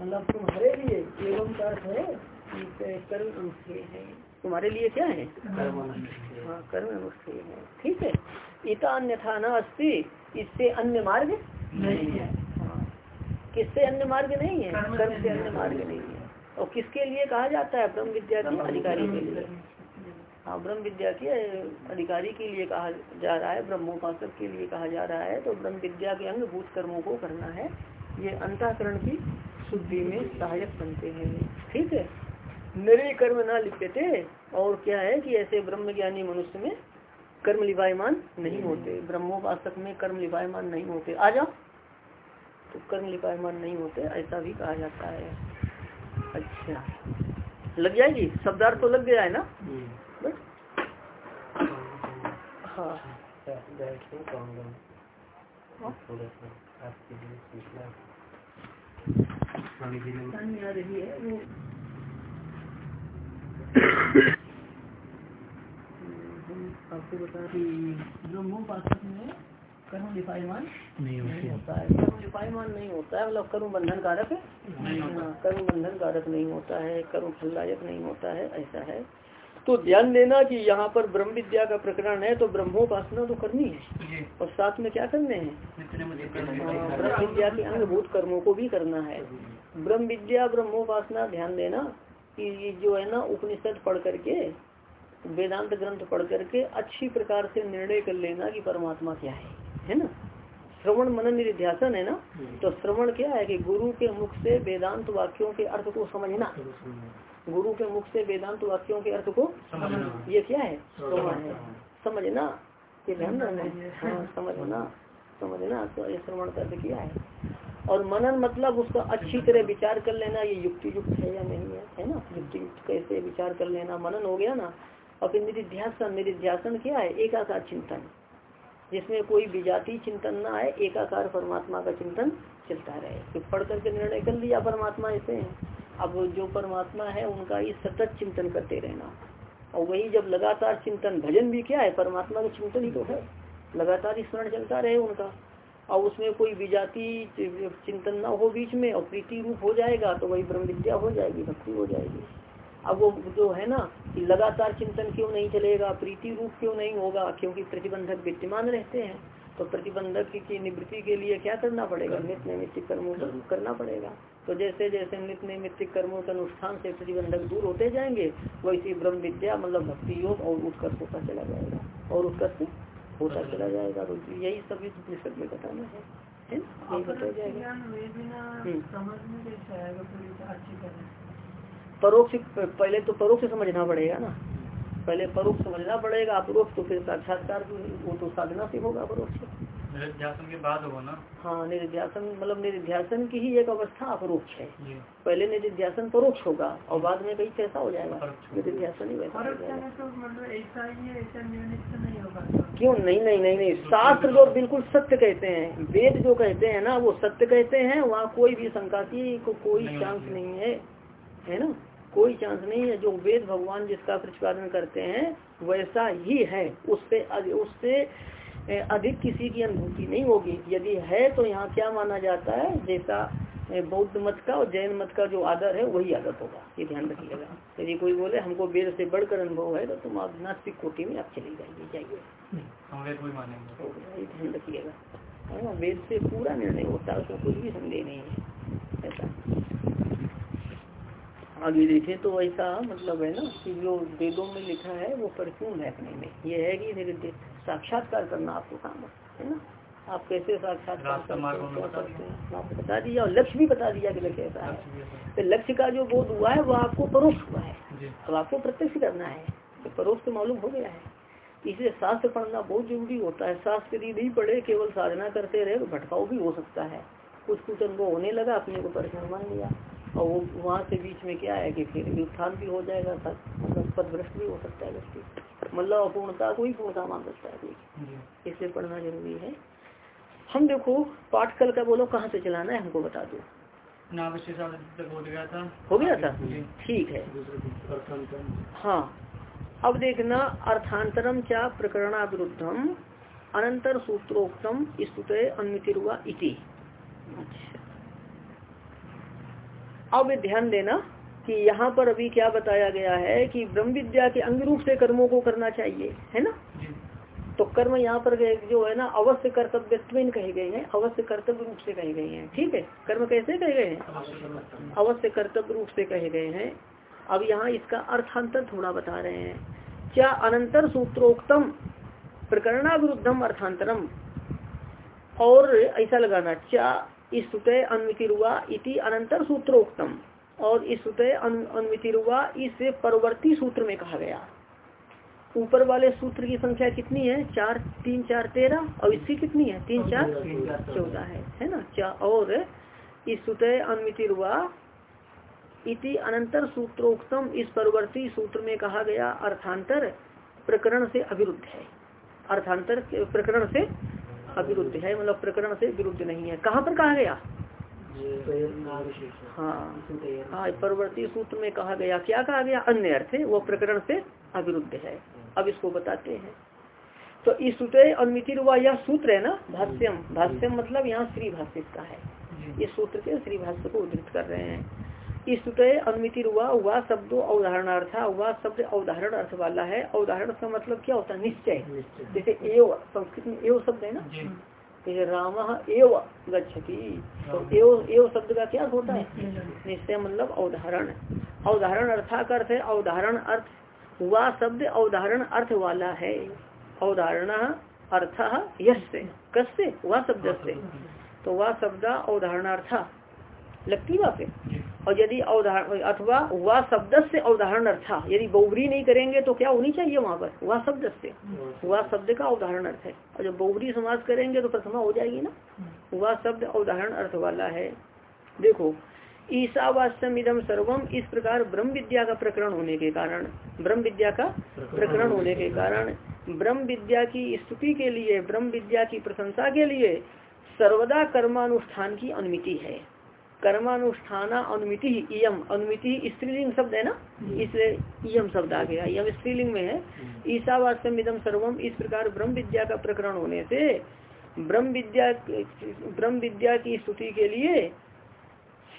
मतलब तुम्हारे लिए एवं का अर्थ है कर्म अनुष्ठेय है। तुम्हारे लिए क्या है? हाँ। कर्म अनुष्ठेय है। ठीक है। इता अन्यथा न अस्ति इससे अन्य मार्ग? नहीं है। हाँ। किससे अन्य मार्ग नहीं है? कर्म से अन्य मार्ग नहीं है। और किसके लिए कहा जाता है? ब्रह्म विद्या के अधिकारी के लिए। हाँ। ब्रह्म विद्या के अधिकारी के लिए कहा जा रहा है। ब्रह्मोपासक के लिए कहा जा रहा है। तो ब्रह्म विद्या के अंग भूत कर्मों को करना है। ये अंतःकरण की शुद्धि में सहायक बनते हैं। ठीक है? मेरे कर्म ना लिखते थे और क्या है कि ऐसे ब्रह्म ज्ञानी मनुष्य में कर्म लिवायमान नहीं होते। ब्रह्मोपासक में कर्म लिवायमान नहीं होते। आ जाओ। तो कर्म लिपायमान नहीं होते ऐसा भी कहा जाता है। अच्छा। लग जाएगी? शब्दार्थ तो लग गया है ना? बस हाँ। टाइम आ रही है वो हम आपको बता ब्रह्मोपासक में कर्म लिपायमान नहीं होता है। कर्म लिपायमान नहीं होता है मतलब कर्म बंधन कारक हाँ, कर्म बंधन कारक नहीं होता है कर्म फलदायक नहीं होता है ऐसा है। तो ध्यान देना कि यहाँ पर ब्रह्म विद्या का प्रकरण है तो ब्रह्मोपासना तो करनी है। और साथ में क्या करने हैं? हाँ, ब्रह्म विद्या के अंगभूत कर्मों को भी करना है। ब्रह्म विद्या ब्रह्मोपासना ध्यान देना कि ये जो है ना उपनिषद पढ़ करके वेदांत ग्रंथ पढ़ करके अच्छी प्रकार से निर्णय कर लेना कि परमात्मा क्या है है ना? श्रवण मनन निध्यासन है ना? तो श्रवण क्या है कि गुरु के मुख से वेदांत वाक्यों के अर्थ को समझना। गुरु के मुख से वेदांत वाक्यों के अर्थ को ये क्या है? श्रवण है। समझना? ये ध्यान रखना। हाँ समझना। समझना तो ये श्रवण का अर्थ क्या है। और मनन मतलब उसका अच्छी तरह विचार कर लेना, ये युक्ति युक्त है या नहीं है है ना? युक्ति युक्त कैसे विचार कर लेना? मनन हो गया ना? और फिर निधिध्यासन निधिध्यासन क्या है? एकाकार चिंतन। जिसमें कोई विजाति चिंतन ना आए, एकाकार परमात्मा का चिंतन चलता रहे। फिर पढ़ करके निर्णय कर लिया परमात्मा ऐसे है। अब जो परमात्मा है, उनका ही सतत चिंतन करते रहना। और वही जब लगातार चिंतन, भजन भी क्या है? परमात्मा का चिंतन ही तो है। लगातार स्मरण चलता रहे उनका। और उसमें कोई विजाति चिंतन ना हो बीच में और प्रीति रूप हो जाएगा तो वही ब्रह्म विद्या हो जाएगी भक्ति हो जाएगी। अब वो जो है ना कि लगातार चिंतन क्यों नहीं चलेगा प्रीति रूप क्यों नहीं होगा क्योंकि प्रतिबंधक विद्यमान रहते हैं तो प्रतिबंधक की निवृत्ति के लिए क्या करना पड़ेगा? नित्य नैमित्तिक कर्मों को करना पड़ेगा। तो जैसे जैसे नित्य नैमित्तिक कर्मों के अनुष्ठान से प्रतिबंधक दूर होते जाएँगे वैसे ब्रह्म विद्या मतलब भक्ति योग और उत्कर्ष होता चला जाएगा। और उत्कर्ष होता चला जाएगा तो यही सभी उपनिषद में बताना है। है ना? यही बताया जाएगा। परोक्ष पहले तो परोक्ष समझना पड़ेगा ना। पहले परोक्ष समझना पड़ेगा अपरोक्ष तो फिर साक्षात्कार वो तो साधना से होगा परोक्ष। निध्यासन के बाद होगा ना? हाँ निध्यासन मतलब निध्यासन की ही एक अवस्था अपरोक्ष है। जी। पहले निध्यासन परोक्ष होगा और बाद में कहीं कैसा हो जाएगा? अपरोक्ष। ही वैसा मतलब ऐसा ही है ऐसा नियमित तो नहीं होगा। क्यों? नहीं नहीं नहीं नहीं। शास्त्र जो बिल्कुल सत्य कहते हैं वेद जो कहते हैं ना वो सत्य कहते हैं वहाँ कोई भी शंका की को कोई चांस। नहीं है। है ना? कोई चांस नहीं है। जो वेद भगवान जिसका प्रतिपादन करते हैं वैसा ही है। उससे उससे अधिक किसी की अनुभूति नहीं होगी। यदि है तो यहाँ क्या माना जाता है? जैसा बौद्ध मत का और जैन मत का जो आदर है वही आदर होगा। ये ध्यान रखिएगा। यदि कोई बोले हमको वेद से बढ़कर अनुभव है तो तुम आप नास्तिक कोटि में आप चले जाइए जाइए। हम वेद कोई मानेंगे। गया, ये ध्यान रखिएगा। है ना वेद से पूरा निर्णय होता है उसमें कुछ भी संदेह नहीं है। ऐसा। आगे देखे तो ऐसा मतलब है ना कि जो वेदों में लिखा है वो परिपूर्ण है अपने में। ये है कि साक्षात्कार करना आपको काम है, ना? आप कैसे साक्षात्कार करते हैं, आपको बता दिया और लक्ष्य भी बता दिया कि लक्ष्य ऐसा है। तो लक्ष्य का जो बोध हुआ है वो आपको परोक्ष हुआ है। अब आपको प्रत्यक्ष करना है तो परोक्ष तो मालूम हो गया है। इसलिए शास्त्र पढ़ना बहुत ज़रूरी होता है। शास्त्र यदि नहीं पढ़े केवल साधना करते रहे तो भटकाव भी हो सकता है। कुछ कुछ अनुभव होने लगा अपने को परेशान मान लिया और वो वहाँ से बीच में क्या है कि फिर उत्थान भी हो जाएगा मतलब पदभ्रष्ट भी हो सकता है व्यक्ति। मतलब अपूर्णता को ही पूर्णता मान सकता है। कोई इसलिए पढ़ना ज़रूरी है। हम देखो पाठ कल का बोलो कहाँ से चलाना है हमको बता दो। हो गया था। हो गया था? जी। ठीक है। हाँ। अब देखना अर्थांतरम क्या प्रकरणा विरुद्धम अनंतर सूत्रोक्तम स्तुते अनुमितिरुआ इति। अच्छा। अब ध्यान देना कि यहाँ पर अभी क्या बताया गया है कि ब्रह्म विद्या के अंग रूप से कर्मों को करना चाहिए है ना? तो कर्म यहाँ पर जो है ना अवश्य कर्तव्य कहे गए हैं अवश्य कर्तव्य रूप से कहे गए हैं ठीक है? कर्म कैसे कहे गए हैं? अवश्य कर्तव्य रूप से कहे गए हैं। अब यहाँ इसका अर्थांतर थोड़ा बता रहे हैं। क्या अनंतर सूत्रोक्तम प्रकरणा विरुद्धम अर्थांतरम? और ऐसा लगाना क्या स्तुते अनुमितिरुआ इति अनंतर सूत्रोक्तम। और स्तुते अनुमितिरुआ इस परवर्ती सूत्र में कहा गया। ऊपर वाले सूत्र की संख्या कितनी है? चार तीन चार तेरह और इसकी कितनी है? तीन चार चौदह है है ना? चा और स्तुते अनुमितिरुआ इति अनंतर सूत्रोक्तम इस परवर्ती सूत्र में कहा गया अर्थांतर प्रकरण से अविरुद्ध है। अर्थांतर प्रकरण से अविरुद्ध है मतलब प्रकरण से विरुद्ध नहीं है। कहाँ पर कहा गया? हाँ। हाँ परवर्ती सूत्र में कहा गया क्या कहा गया? अन्य अर्थ है वो प्रकरण से अविरुद्ध है। अब इसको बताते हैं। तो इस सूत्र अनुमिति यह सूत्र है ना भाष्यम। भाष्यम मतलब यहाँ श्री भाष्य का है। इस सूत्र के श्री भाष्य को उद्धृत कर रहे हैं। इस सूत्र अनुमिति हुआ हुआ शब्द अवधारणार्थ हुआ शब्द अवधारण अर्थ वाला है। अवधारण का मतलब क्या होता है? निश्चय। जैसे एव संस्कृत में एव शब्द है ना? राम एव गच्छति। तो एव एव शब्द का क्या होता है? निश्चय मतलब अवधारण। अवधारण अर्था का अर्थ है अवधारण अर्थ। वह शब्द अवधारण अर्थ वाला है। अवधारण अर्थ यश से कस से वह शब्द। से तो वह शब्द अवधारणार्थ। लगती बात है और यदि अवधारण अथवा वह शब्द से अवधारण अर्थ यदि बोबरी नहीं करेंगे तो क्या होनी चाहिए वहाँ पर? वह शब्द से। वह शब्द का अवधारण अर्थ है। और जब बोबरी समाज करेंगे तो प्रथमा हो जाएगी ना? वह शब्द अवधारण अर्थ वाला है। देखो ईसावास्यम इदम सर्वम इस प्रकार ब्रह्म विद्या का प्रकरण होने के कारण ब्रह्म विद्या का प्रकरण होने के कारण ब्रह्म विद्या की स्तुति के लिए ब्रह्म विद्या की प्रशंसा के लिए सर्वदा कर्मानुष्ठान की अनुमति है। कर्मानुष्ठान अनुमिति इयम। अनुमिति स्त्रीलिंग शब्द है ना? इसलिए इयम शब्द आ गया। यम स्त्रीलिंग में है। ईसावास्यम इदम सर्वम इस प्रकार ब्रह्म विद्या का प्रकरण होने से ब्रह्म विद्या ब्रह्म विद्या की स्तुति के लिए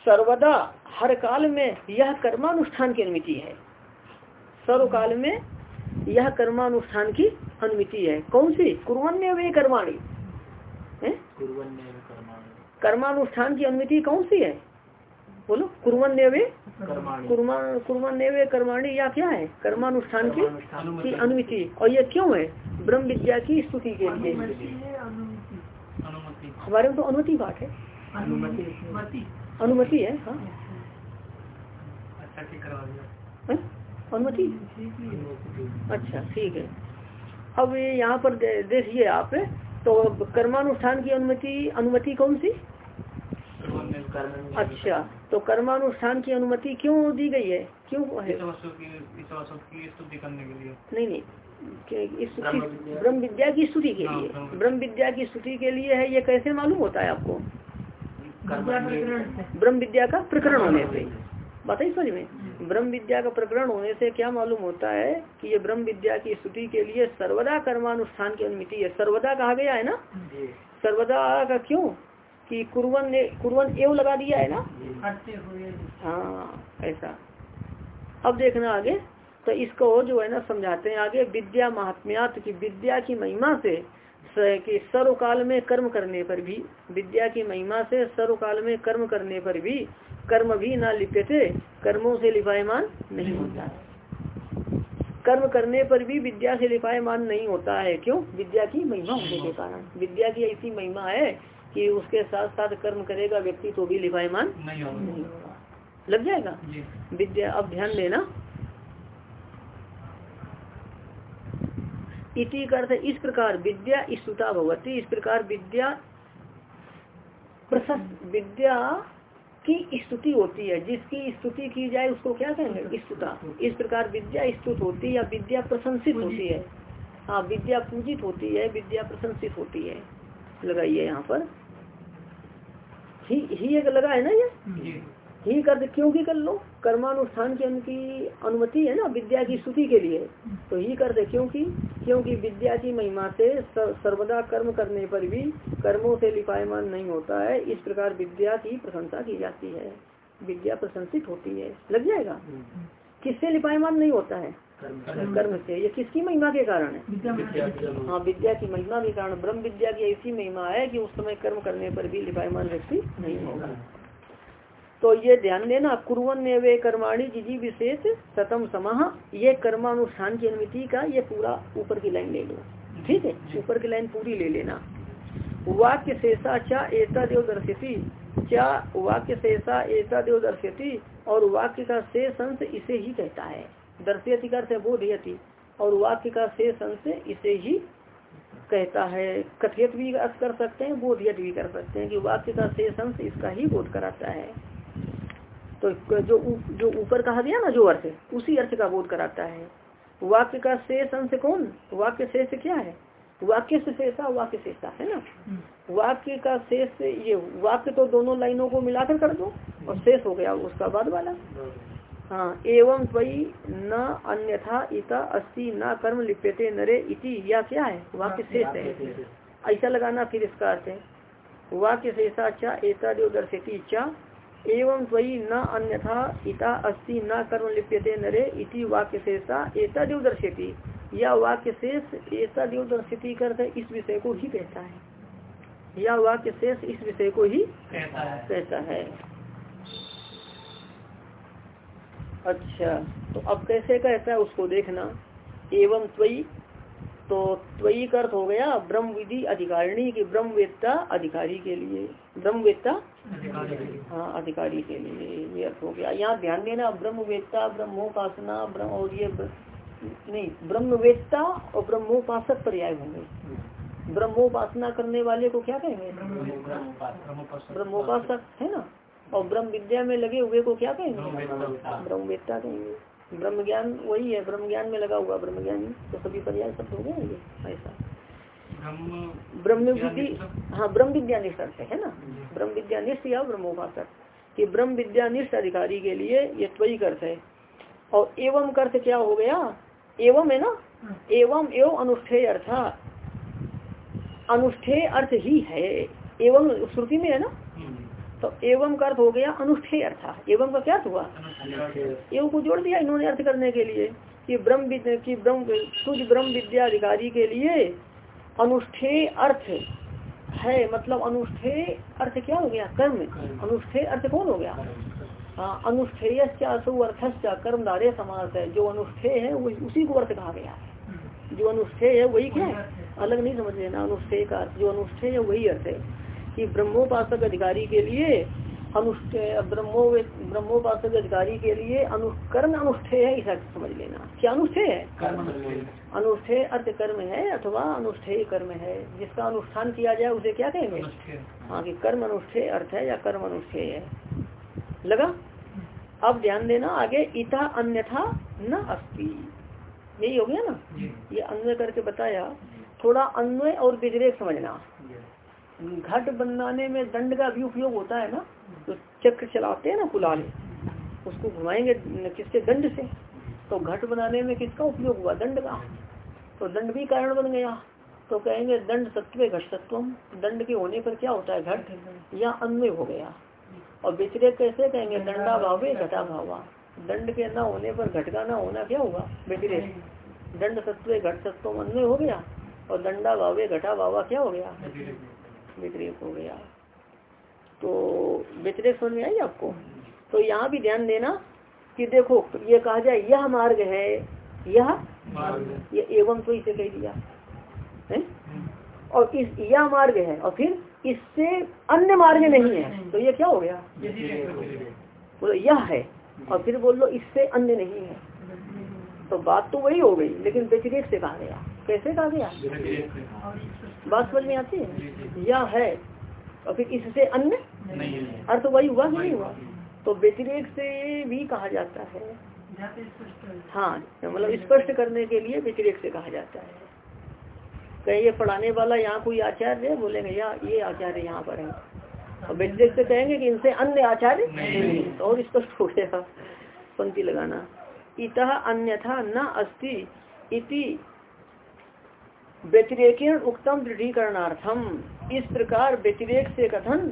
सर्वदा हर काल में यह कर्मानुष्ठान की अनुमति है। सर्व काल में यह कर्मानुष्ठान की अनुमति है। कौन सी? कुरन्य वे कर्माणी कर्मानुष्ठान की अनुमति कौन सी है? बोलो कुरन देवे कुरन नेवे कर्माणी या क्या है? कर्मानुष्ठान की की अनुमति। और ये क्यों है? ब्रह्म विद्या की स्तुति के लिए। हमारे में तो अनुमति बात है। अनुमति। है हाँ। अनुमति? अच्छा ठीक है। अब यहाँ पर देखिए आप। तो कर्मानुष्ठान की अनुमति अनुमति कौन सी? अच्छा तो कर्मानुष्ठान की अनुमति क्यों दी गई है? क्यों है? नहीं नहीं इस ब्रह्म विद्या। की स्तुति के लिए। ब्रह्म विद्या। की स्तुति के लिए है ये कैसे मालूम होता है आपको? ब्रह्म विद्या का प्रकरण होने से बताइए समझ में? ब्रह्म विद्या का प्रकरण होने से क्या मालूम होता है कि ये ब्रह्म विद्या की स्तुति के लिए सर्वदा कर्मानुष्ठान की अनुमति है। सर्वदा कहा गया है ना? सर्वदा का क्यों? कि कुरवन ने कुरवन एव लगा दिया है ना? हाँ ऐसा। अब देखना आगे। तो इसको जो है ना समझाते हैं आगे। विद्या महात्म्यात की विद्या की महिमा से कि सर्वकाल में कर्म करने पर भी विद्या की महिमा से सर्वकाल में कर्म करने पर भी कर्म भी ना लिप्य थे कर्मों से लिपायमान नहीं होता। कर्म करने पर भी विद्या से लिपायमान नहीं होता है। क्यों? विद्या की महिमा होने के कारण। विद्या की ऐसी महिमा है कि उसके साथ साथ कर्म करेगा व्यक्ति तो भी लिपायमान नहीं होगा। लग जाएगा? विद्या अब ध्यान देना। इसी अर्थ इस प्रकार विद्या स्तुता भगवती इस प्रकार विद्या प्रशस्त विद्या की स्तुति होती है जिसकी स्तुति की जाए उसको क्या कहेंगे? स्तुता। इस प्रकार विद्या स्तुत होती है या विद्या प्रशंसित होती है? हाँ विद्या पूजित होती है विद्या प्रशंसित होती है। लगाइए यहाँ पर। ही ही एक लगा है ना ये? ही कर क्यों कर लो? कर्मानुष्ठान की उनकी अनुमति है ना विद्या की स्तुति के लिए। तो ही कर दे क्योंकि क्योंकि विद्या की महिमा से सर्वदा कर्म करने पर भी कर्मों से लिपायमान नहीं होता है। इस प्रकार विद्या की प्रशंसा की जाती है। विद्या प्रशंसित होती है। लग जाएगा? किससे लिपायमान नहीं होता है? कर्म से। ये किसकी महिमा के कारण है? हाँ विद्या की महिमा के कारण। ब्रह्म विद्या की ऐसी महिमा है कि उस समय कर्म करने पर भी लिपायमान व्यक्ति नहीं होगा। तो ये ध्यान देना कुरवन ने वे कर्माणी जिजी विशेष सतम समाह। ये कर्मानुष्ठान की अनुमति का ये पूरा ऊपर की लाइन ले लो। ठीक है? ऊपर की लाइन पूरी ले लेना। वाक्य शेषा चा एता देव दर्शती क्या वाक्य शेषा एता देव दर्शती और वाक्य का शेष अंश इसे ही कहता है। दर्शयति का अर्थ बोधयति और वाक्य का शेष अंश इसे ही कहता है। कथित भी अर्थ कर सकते हैं बोधियत भी कर सकते हैं कि वाक्य का शेष अंश इसका ही बोध कराता है। तो जो जो ऊपर कहा गया ना जो अर्थ उसी अर्थ का बोध कराता है। वाक्य का शेष अंश कौन? वाक्य शेष क्या है? वाक्य से शेषा वाक्य शेषा है ना? वाक्य का शेष ये वाक्य तो दोनों लाइनों को मिलाकर कर दो और शेष हो गया उसका बाद वाला। हाँ एवं त्वयी न अन्यथा इता अस्ति न कर्म लिप्यते नरे इति या क्या है? वाक्य शेष है। ऐसा लगाना फिर इसका अर्थ है। वाक्य शेषा चा एता देव दर्शती चा एवं त्वयी न अन्यथा इता अस्ति न कर्म लिप्यते नरे इति वाक्य शेषा एता देव दर्शती या वाक्य शेष ऐसा देव दर्शती करते इस विषय को ही कहता है। या वाक्य शेष इस विषय को ही कहता है। अच्छा तो अब कैसे कहता है उसको देखना। एवं त्वई तो त्वई का अर्थ हो गया ब्रह्म विधि अधिकारिणी की ब्रह्म वेत्ता अधिकारी के लिए। ब्रह्म वेत्ता हाँ अधिकारी के लिए ये अर्थ हो गया। यहाँ ध्यान देना ब्रह्म वेत्ता ब्रह्मोपासना ब्रह्म और ये नहीं ब्रह्मवेत्ता और ब्रह्मोपासक पर्याय होंगे। ब्रह्मोपासना करने वाले को क्या कहेंगे? ब्रह्मोपासक। है ना? और ब्रह्म विद्या में लगे हुए को क्या कहेंगे? ब्रह्मवेत्ता। कहेंगे। ब्रह्म ज्ञान वही है ब्रह्म ज्ञान में लगा हुआ ब्रह्म ज्ञानी तो सभी पर्याय शब्द हो गए ऐसा। ब्रह्म हाँ ब्रह्म विद्यानिष्ठ अर्थ है ना? ब्रह्म विद्यानिष्ठ या ब्रह्मोपासक कि ब्रह्म विद्यानिष्ठ अधिकारी के लिए ये त्वयी अर्थ है। और एवं अर्थ क्या हो गया? एवं है ना? एवं एवं अनुष्ठेय अर्थ। अनुष्ठेय अर्थ ही है। एवं श्रुति में है ना? तो एवं का अर्थ हो गया अनुष्ठेय अर्थ। एवं का क्या हुआ? एवं को जोड़ दिया इन्होंने अर्थ करने के लिए कि ब्रह्म की ब्रह्म सूर्य ब्रह्म विद्या अधिकारी के लिए अनुष्ठेय अर्थ है मतलब अनुष्ठेय अर्थ क्या हो गया? कर्म। अनुष्ठेय अर्थ कौन हो गया? हाँ अनुष्ठेय अर्थ कर्मधारे समास है। जो अनुष्ठेय है वो उसी को अर्थ कहा गया है। जो अनुष्ठेय है वही क्या है? अलग नहीं समझ लेना अनुष्ठेय का अर्थ। जो अनुष्ठेय है वही अर्थ है। कि ब्रह्मोपासक अधिकारी के लिए अनुष्ठेय ब्रह्मो ब्रह्मोपासक अधिकारी के लिए अनुकर्म अनुष्ठेय है ऐसा समझ लेना। क्या अनुष्ठेय है? अनुष्ठेय अर्थ कर्म है अथवा अनुष्ठेय कर्म है। जिसका अनुष्ठान किया जाए उसे क्या कहेंगे? हाँ कि कर्म अनुष्ठेय अर्थ है या कर्म अनुष्ठेय है। लगा? अब ध्यान देना आगे इता अन्यथा न अस्ति। यही हो गया ना? ये अन्वय करके बताया थोड़ा अन्वय और व्यतिरेक समझना। घट बनाने में दंड का भी उपयोग होता है ना तो चक्र चलाते हैं ना कुलाल, उसको घुमाएँगे किससे दंड से? तो घट बनाने में किसका उपयोग हुआ? दंड का। तो दंड भी कारण बन गया। तो कहेंगे दंड सत्व घट सत्वम दंड के होने पर क्या होता है? घट या अन्वय हो गया। और व्यतिरेक कैसे कहेंगे? दंडा भावे घटा भावा दंड के न होने पर घट का न होना क्या होगा व्यतिरेक। दंड सत्व घट सत्व अन्वय हो गया। और दंडा भावे घटा भावा क्या हो गया? व्यतिरेक हो गया। तो व्यतिरेक समझ में आई आपको? तो यहाँ भी ध्यान देना कि देखो ये कहा जाए यह मार्ग है यह ये एवं तो इसे कह दिया। है? और इस यह मार्ग है और फिर इससे अन्य मार्ग नहीं है। तो ये क्या हो गया? बोलो यह है और फिर बोल लो इससे अन्य नहीं है। तो बात तो वही हो गई लेकिन व्यतिरेक से कहा गया। कैसे कहा गया। बात समझ में आती है? यह है? और फिर इससे अन्य? अर्थ वही हुआ कि नहीं हुआ। तो व्यतिरेक से भी कहा जाता है। हाँ। मतलब स्पष्ट करने के लिए व्यतिरेक से कहा जाता है। कहीं ये पढ़ाने वाला यहाँ कोई आचार्य है बोलेंगे या ये आचार्य यहाँ पर है। और व्यतिरेक से कहेंगे कि इनसे अन्य आचार्य? नहीं तो और स्पष्ट हो गया। पंक्ति लगाना। इत अन्यथा न अस्ति इति व्यतिरेक उत्तम दृढ़ीकरणार्थम इस प्रकार व्यतिरेक से कथन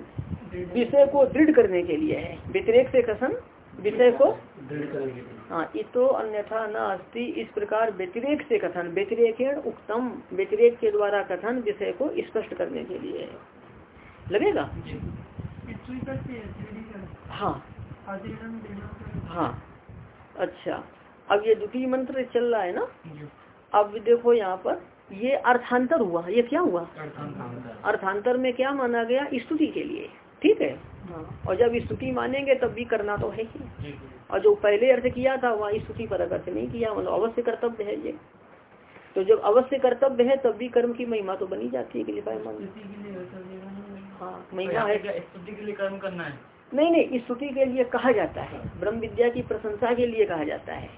विषय को दृढ़ करने के लिए है। व्यतिरेक से कथन विषय को हाँ इतो अन्यथा न अस्ति इस प्रकार व्यतिरेक से कथन व्यतिरेक उत्तम व्यतिरेक के द्वारा कथन विषय को स्पष्ट करने के लिए है। लगेगा? हाँ। हाँ। अच्छा। अब ये द्वितीय मंत्र चल रहा है ना? अब देखो यहाँ पर। ये अर्थांतर हुआ ये क्या हुआ? अर्थांतर। में क्या माना गया? स्तुति के लिए ठीक है? हाँ। और जब स्तुति मानेंगे तब भी करना तो है ही। और जो पहले अर्थ किया था वहाँ स्तुति पर अर्थ नहीं किया मतलब अवश्य कर्तव्य है ये। तो जब अवश्य कर्तव्य है तब भी कर्म की महिमा तो बनी जाती है कि मान। हाँ। महिमा है। स्तुति के लिए कर्म करना है? नहीं नहीं स्तुति के लिए कहा जाता है। ब्रह्म विद्या की प्रशंसा के लिए कहा जाता है।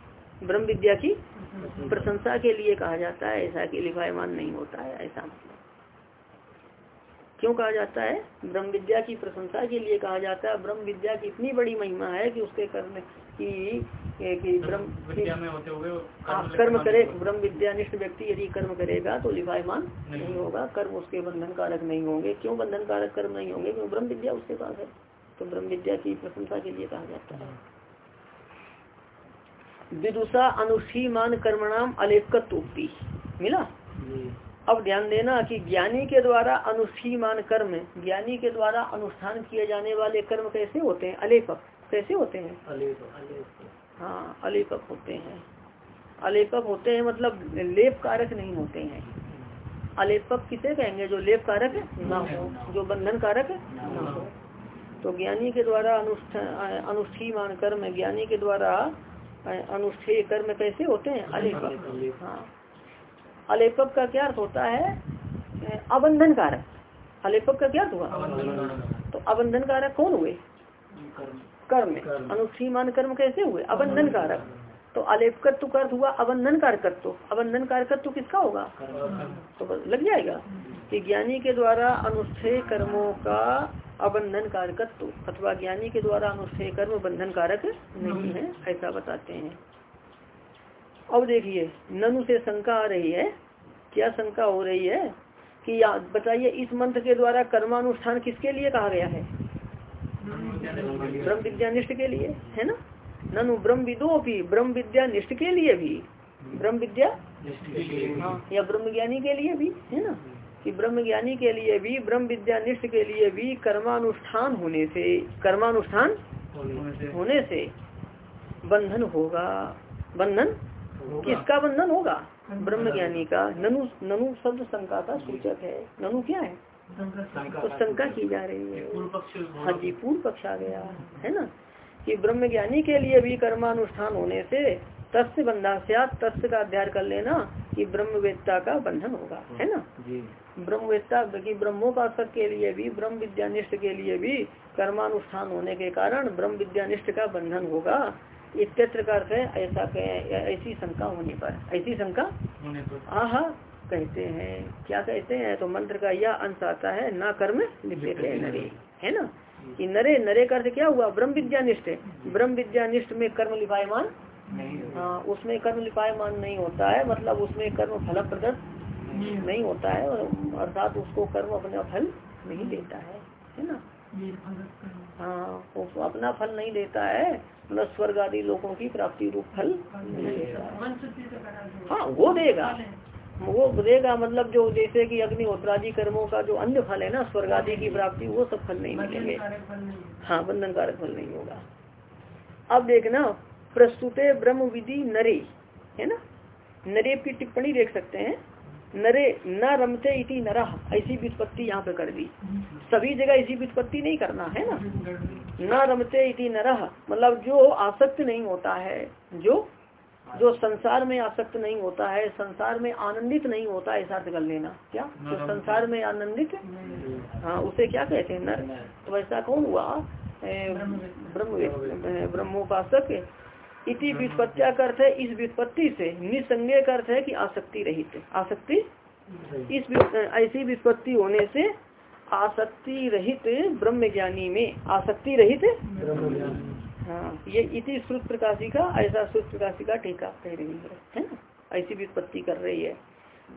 ब्रह्म विद्या की प्रशंसा के लिए कहा जाता है ऐसा कि लिफायमान नहीं होता है ऐसा मतलब। क्यों कहा जाता है? ब्रह्म विद्या की प्रशंसा के लिए कहा जाता है। ब्रह्म विद्या की इतनी बड़ी महिमा है कि उसके करने की कि ब्रह्म विद्या में होते हुए आप कर्म करे ब्रह्म विद्यानिष्ठ व्यक्ति यदि कर्म करेगा तो लिफायमान नहीं होगा। कर्म उसके बंधन कारक नहीं होंगे। क्यों बंधन कारक कर्म नहीं होंगे? क्यों? ब्रह्म विद्या उसके पास है। तो ब्रह्म विद्या की प्रशंसा के लिए कहा जाता है। विदुषा अनुष्ठीमान कर्मणाम अलेपकत्वोक्ति मिला? अब ध्यान देना कि ज्ञानी के द्वारा अनुष्ठीमान कर्म ज्ञानी के द्वारा अनुष्ठान किए जाने वाले कर्म कैसे होते हैं? अलेपक कैसे होते हैं? हाँ अलेपक होते हैं। अलेपक होते हैं मतलब लेप कारक नहीं होते हैं। अलेपक किसे कहेंगे? जो लेप कारक ना हो। जो बंधन कारक ना हो। तो ज्ञानी के द्वारा अनुष्ठान अनुष्ठीमान कर्म ज्ञानी के द्वारा अनुष्ठेय कर्म कैसे होते हैं? अलेपक। हाँ। अलेपक का क्या अर्थ होता है? अबंधन कारक अलेपक का क्या अर्थ हुआ? तो अबंधन कारक कौन हुए? कर्म। अनुष्ठीमान कर्म। कैसे हुए? अबंधन कारक तो अलेपकत्व का अर्थ हुआ अबंधन कारकत्व अबंधन कारकत्व किसका होगा? तो लग जाएगा कि ज्ञानी के द्वारा अनुष्ठेय कर्मों का अबंधन कारकत्व अथवा ज्ञानी के द्वारा अनुष्ठेय कर्म बंधन कारक नहीं है। ऐसा बताते हैं। अब देखिए ननु से शंका आ रही है क्या शंका हो रही है कि बताइए इस मंत्र के द्वारा कर्मानुष्ठान किसके लिए कहा गया है? ब्रह्म विद्यानिष्ठ के लिए है ना? ननु ब्रह्म विदो भी। ब्रह्म विद्यानिष्ठ के लिए भी। ब्रह्म विद्या हाँ या ब्रह्म ज्ञानी के लिए भी है ना? कि ब्रह्म ज्ञानी के लिए भी ब्रह्म विद्यानिष्ठ के लिए भी कर्मानुष्ठान होने से कर्मानुष्ठान होने से बंधन होगा। बंधन? किसका बंधन होगा? ब्रह्म ज्ञानी का। ननु ननु शब्द शंका का सूचक है। ननु क्या है? तो शंका की जा रही है। हाँ जी पूर्व पक्ष आ गया। है ना? कि ब्रह्म ज्ञानी के लिए भी कर्मानुष्ठान होने से तस्य बंधा तस्य का अध्ययन कर लेना कि ब्रह्मवेत्ता का बंधन होगा है ना? ब्रह्मवेत्ता की ब्रह्मोपासक के लिए भी ब्रह्म विद्यानिष्ठ के लिए भी कर्मानुष्ठान होने के कारण ब्रह्म विद्यानिष्ठ का बंधन होगा। इत्यत्र का अर्थ है ऐसा ऐसी शंका होने पर। ऐसी शंका आह कहते हैं। क्या कहते हैं? तो मंत्र का यह अंश आता है ना कर्म लिपे नरे है ना? कि नरे नरे का अर्थ क्या हुआ? ब्रह्म विद्यानिष्ठ ब्रह्म विद्यानिष्ठ में कर्म लिपायमान हाँ उसमें कर्म लिपायमान नहीं होता है मतलब उसमें कर्म फल प्रदत्त नहीं होता है अर्थात उसको कर्म अपना फल नहीं देता है है ना? हाँ वो अपना फल नहीं देता है मतलब स्वर्ग आदि लोगों की प्राप्ति रूप फल नहीं देता हाँ। वो देगा। वो देगा मतलब जो जैसे कि अग्निहोत्रादि कर्मों का जो अन्य फल है ना स्वर्ग आदि की प्राप्ति वो सब फल नहीं मिलेंगे। हाँ। बंधन कारक फल नहीं होगा। अब देखना प्रस्तुते ब्रह्म विधि नरे है ना? नरे की टिप्पणी देख सकते हैं। नरे न रमते इति नरा ऐसी वित्पत्ति यहाँ पे कर दी। सभी जगह ऐसी वित्पत्ति नहीं करना है ना? न रमते इति नरह मतलब जो आसक्त नहीं होता है जो जो संसार में आसक्त नहीं होता है संसार में आनंदित नहीं होता है ऐसा कर लेना। क्या? जो तो संसार में आनंदित हाँ? उसे क्या कहते हैं? नर। तो ऐसा कौन हुआ? ब्रह्म ब्रह्मोपासक इति व्युत्पत्तिया का अर्थ है इस व्युत्पत्ति से निसंज्ञ का अर्थ है कि आसक्ति रहित आसक्ति? इस ऐसी व्युत्पत्ति होने से आसक्ति रहित ब्रह्म ज्ञानी में आसक्ति रहित? हाँ ये इति श्रुत प्रकाशी का ऐसा श्रुत प्रकाशी का टीका कह रही है है ना? ऐसी व्युत्पत्ति कर रही है।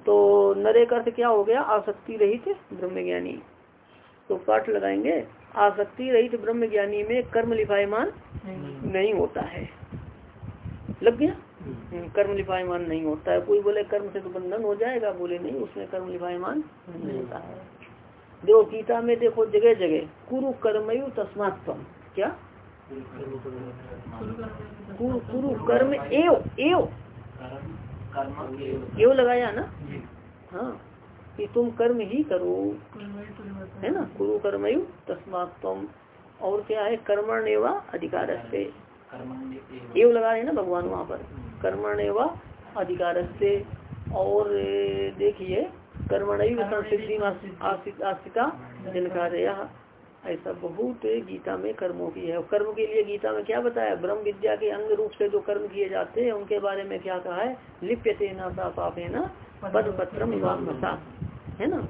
तो नरे का अर्थ क्या हो गया? आसक्ति रहित ब्रह्म ज्ञानी तो पाठ लगाएँगे। आसक्ति रहित ब्रह्म ज्ञानी में कर्म लिपायमान नहीं होता है। लग गया। हम्म, कर्म लिपायमान नहीं होता है। कोई बोले कर्म से तो बंधन हो जाएगा बोले नहीं उसमें कर्म लिपायमान नहीं होता है। देखो गीता में देखो जगह जगह कुरु कर्मयु तस्मात्म क्या? कुरु कुरु कर्म एव एव। एव लगाया ना? हाँ कि तुम कर्म ही करो। है ना? कुरु कर्मयु तस्मात्म और क्या है? कर्मण एवा अधिकार से एव। लगा रहे ना भगवान वहाँ पर। कर्मण एवा अधिकार से और देखिए कर्मण संसिद्धि आस्तिका जनकार्य ऐसा बहुत गीता में कर्मों की है। कर्म के लिए गीता में क्या बताया? ब्रह्म विद्या के अंग रूप से जो कर्म किए जाते हैं उनके बारे में क्या कहा है? लिप्यते न पापे न पद पत्रम मसा है ना?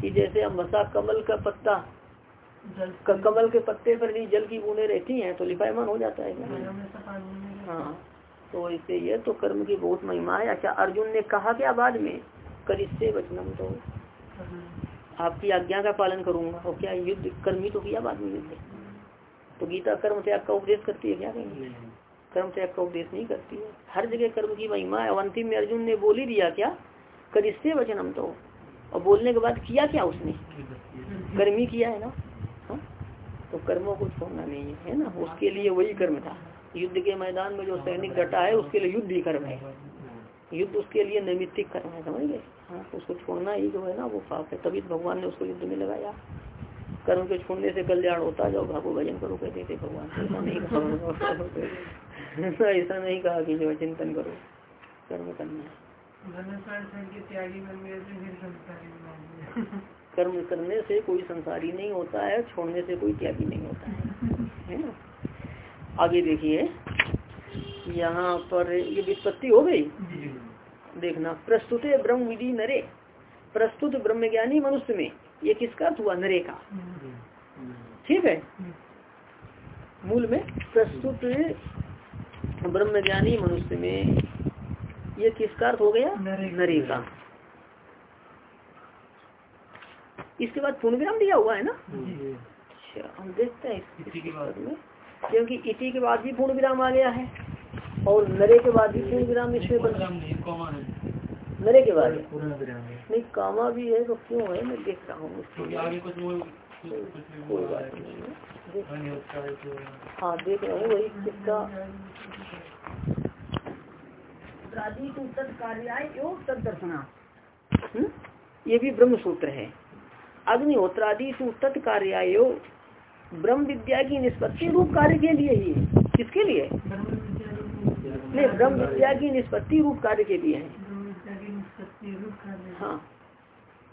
कि जैसे हम मसा कमल का पत्ता कमल के पत्ते पर भी जल की बूंदे रहती हैं तो लिपायमान हो जाता है हाँ तो इससे ये तो कर्म की बहुत महिमा है। अच्छा अर्जुन ने कहा क्या बाद में? कर इससे बचनम तो। आपकी आज्ञा का पालन करूँगा। और क्या युद्ध कर्म ही तो किया बाद में युद्ध? तो गीता कर्म त्याग का उपदेश करती है क्या कहेंगे कर्म त्याग का उपदेश नहीं करती है। हर जगह कर्म की महिमा है। अंतिम में अर्जुन ने बोल ही दिया क्या? कर इससे वचनम तो। और बोलने के बाद किया क्या उसने? कर्म ही किया है ना? तो कर्मों को छोड़ना नहीं है ना? उसके लिए वही कर्म था। युद्ध के मैदान में जो सैनिक डटा है उसके लिए युद्ध ही कर्म है। युद्ध उसके लिए नैमित्तिक कर्म है, समझ गए? हाँ तो उसको छोड़ना ही जो है ना, वो पाप है। तभी तो भगवान ने उसको युद्ध में लगाया। कर्म के छोड़ने से कल्याण होता, जाओ भागो, भजन करो, कहते थे भगवान, ऐसा नहीं कहा। ऐसा नहीं कहा कि जो चिंतन करो, कर्म करना कर्म करने से कोई संसारी नहीं होता है छोड़ने से कोई त्यागी नहीं होता है। है ना? आगे देखिए यहाँ पर ये विस्पत्ति हो गई? देखना प्रस्तुत ब्रह्म विधि नरे। प्रस्तुत ब्रह्मज्ञानी मनुष्य में। ये किसका? अर्थ हुआ नरे का। ठीक है? मूल में प्रस्तुत ब्रह्मज्ञानी मनुष्य में ये किसका अर्थ हो गया? नरे का। नरे का इसके बाद पूर्ण विराम दिया हुआ है ना? अच्छा हम देखते हैं इस- इसी के बाद। क्योंकि इति के बाद भी पूर्ण विराम आ गया है और नरे के बाद भी पूर्ण विराम इसमें बन नरे के बाद? पूर्ण विराम नहीं कामा भी है तो क्यों है? मैं देख रहा हूँ क्योंकि कोई बात नहीं है। देख- है देख रहा हूँ वही किसका? हम्म? ये भी ब्रह्म सूत्र है। अग्निहोत्रादि तू तत्कार्यायो। ब्रह्म विद्या की निष्पत्ति रूप कार्य के लिए ही है। किसके लिए? नहीं ब्रह्म विद्या की निष्पत्ति रूप कार्य के लिए है। हाँ।